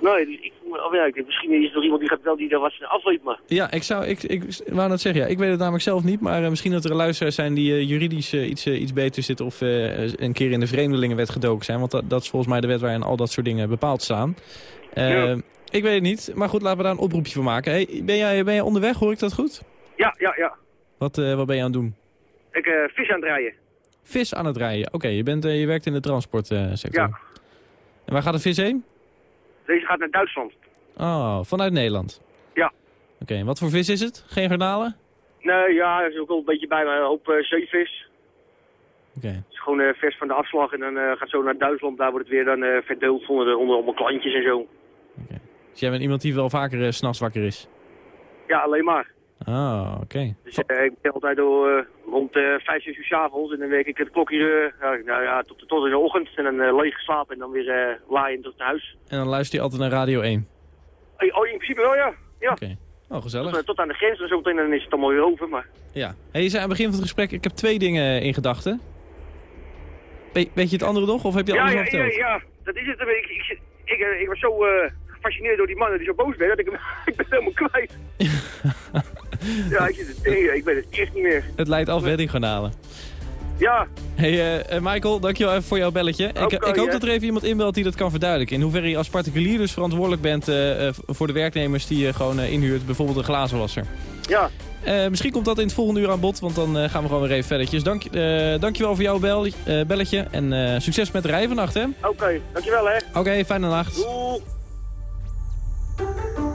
Nee, dus ik ja, ik- misschien is er nog iemand die gaat wel die daar wat van af weet, maar... Ja, ik zou, ik, ik wou net zeggen, ja, ik weet het namelijk zelf niet, maar eh, misschien dat er luisteraars zijn die eh, juridisch iets, iets beter zitten of een keer in de vreemdelingenwet gedoken zijn, want dat, dat is volgens mij de wet waarin al dat soort dingen bepaald staan. Ja. Ik weet het niet, maar goed, laten we daar een oproepje van maken. Hey, ben, jij, ben jij onderweg, hoor ik dat goed? Ja, ja, ja. Wat, eh, wat ben je aan het doen? Ik eh vis aan het rijden. Vis aan het rijden. Oké, je bent je werkt in de transportsector. Ja. En waar gaat de vis heen? Deze gaat naar Duitsland. Oh, vanuit Nederland. Ja. Oké, en wat voor vis is het? Geen garnalen? Nee, ja, er is ook wel een beetje bij me een hoop eh, zeevis. Oké. Het is gewoon eh, vers van de afslag en dan eh, gaat zo naar Duitsland. Daar wordt het weer dan eh verdeeld onder, de, onder allemaal klantjes en zo. Dus jij bent iemand die wel vaker eh, 's s'nachts wakker is? Ja, alleen maar. Ah, oké. Dus eh, ik ben altijd door, eh, rond eh 5, 6 uur 's avonds en dan werk ik het klokje eh, ja, nou, ja, tot, tot in de ochtend. En dan eh, leeg geslapen en dan weer eh laaien tot naar huis. En dan luister je altijd naar Radio 1? Eh, Oh, in principe wel, ja. ja. Oké. Oh, gezellig. Tot, eh, tot aan de grens en zo meteen dan is het allemaal weer over. Maar Ja. Hey, je zei aan het begin van het gesprek, ik heb twee dingen in gedachten. We- weet je het andere nog, of heb je ja, alles ja, ja, verteld? ja, dat is het. Ik, ik, ik, eh, ik was zo eh, gefascineerd door die mannen die zo boos werden, dat ik, hem- *laughs* ik ben helemaal kwijt. *laughs* ja, ik, zit tegen, ik ben het echt niet meer. Het leidt af weddinggarnalen. Ja, Hey eh, Michael, dankjewel even voor jouw belletje. ik, ik hoop dat er even iemand inbelt die dat kan verduidelijken. In hoeverre je als particulier dus verantwoordelijk bent eh, voor de werknemers die je gewoon inhuurt. Bijvoorbeeld een glazenwasser. ja. Misschien komt dat in het volgende uur aan bod, want dan gaan we gewoon weer even verdertjes. Dank, dankjewel voor jouw bel, belletje en succes met de rij vannacht, hè? Oké, dankjewel hè. Oké, fijne nacht. Doei. Thank you.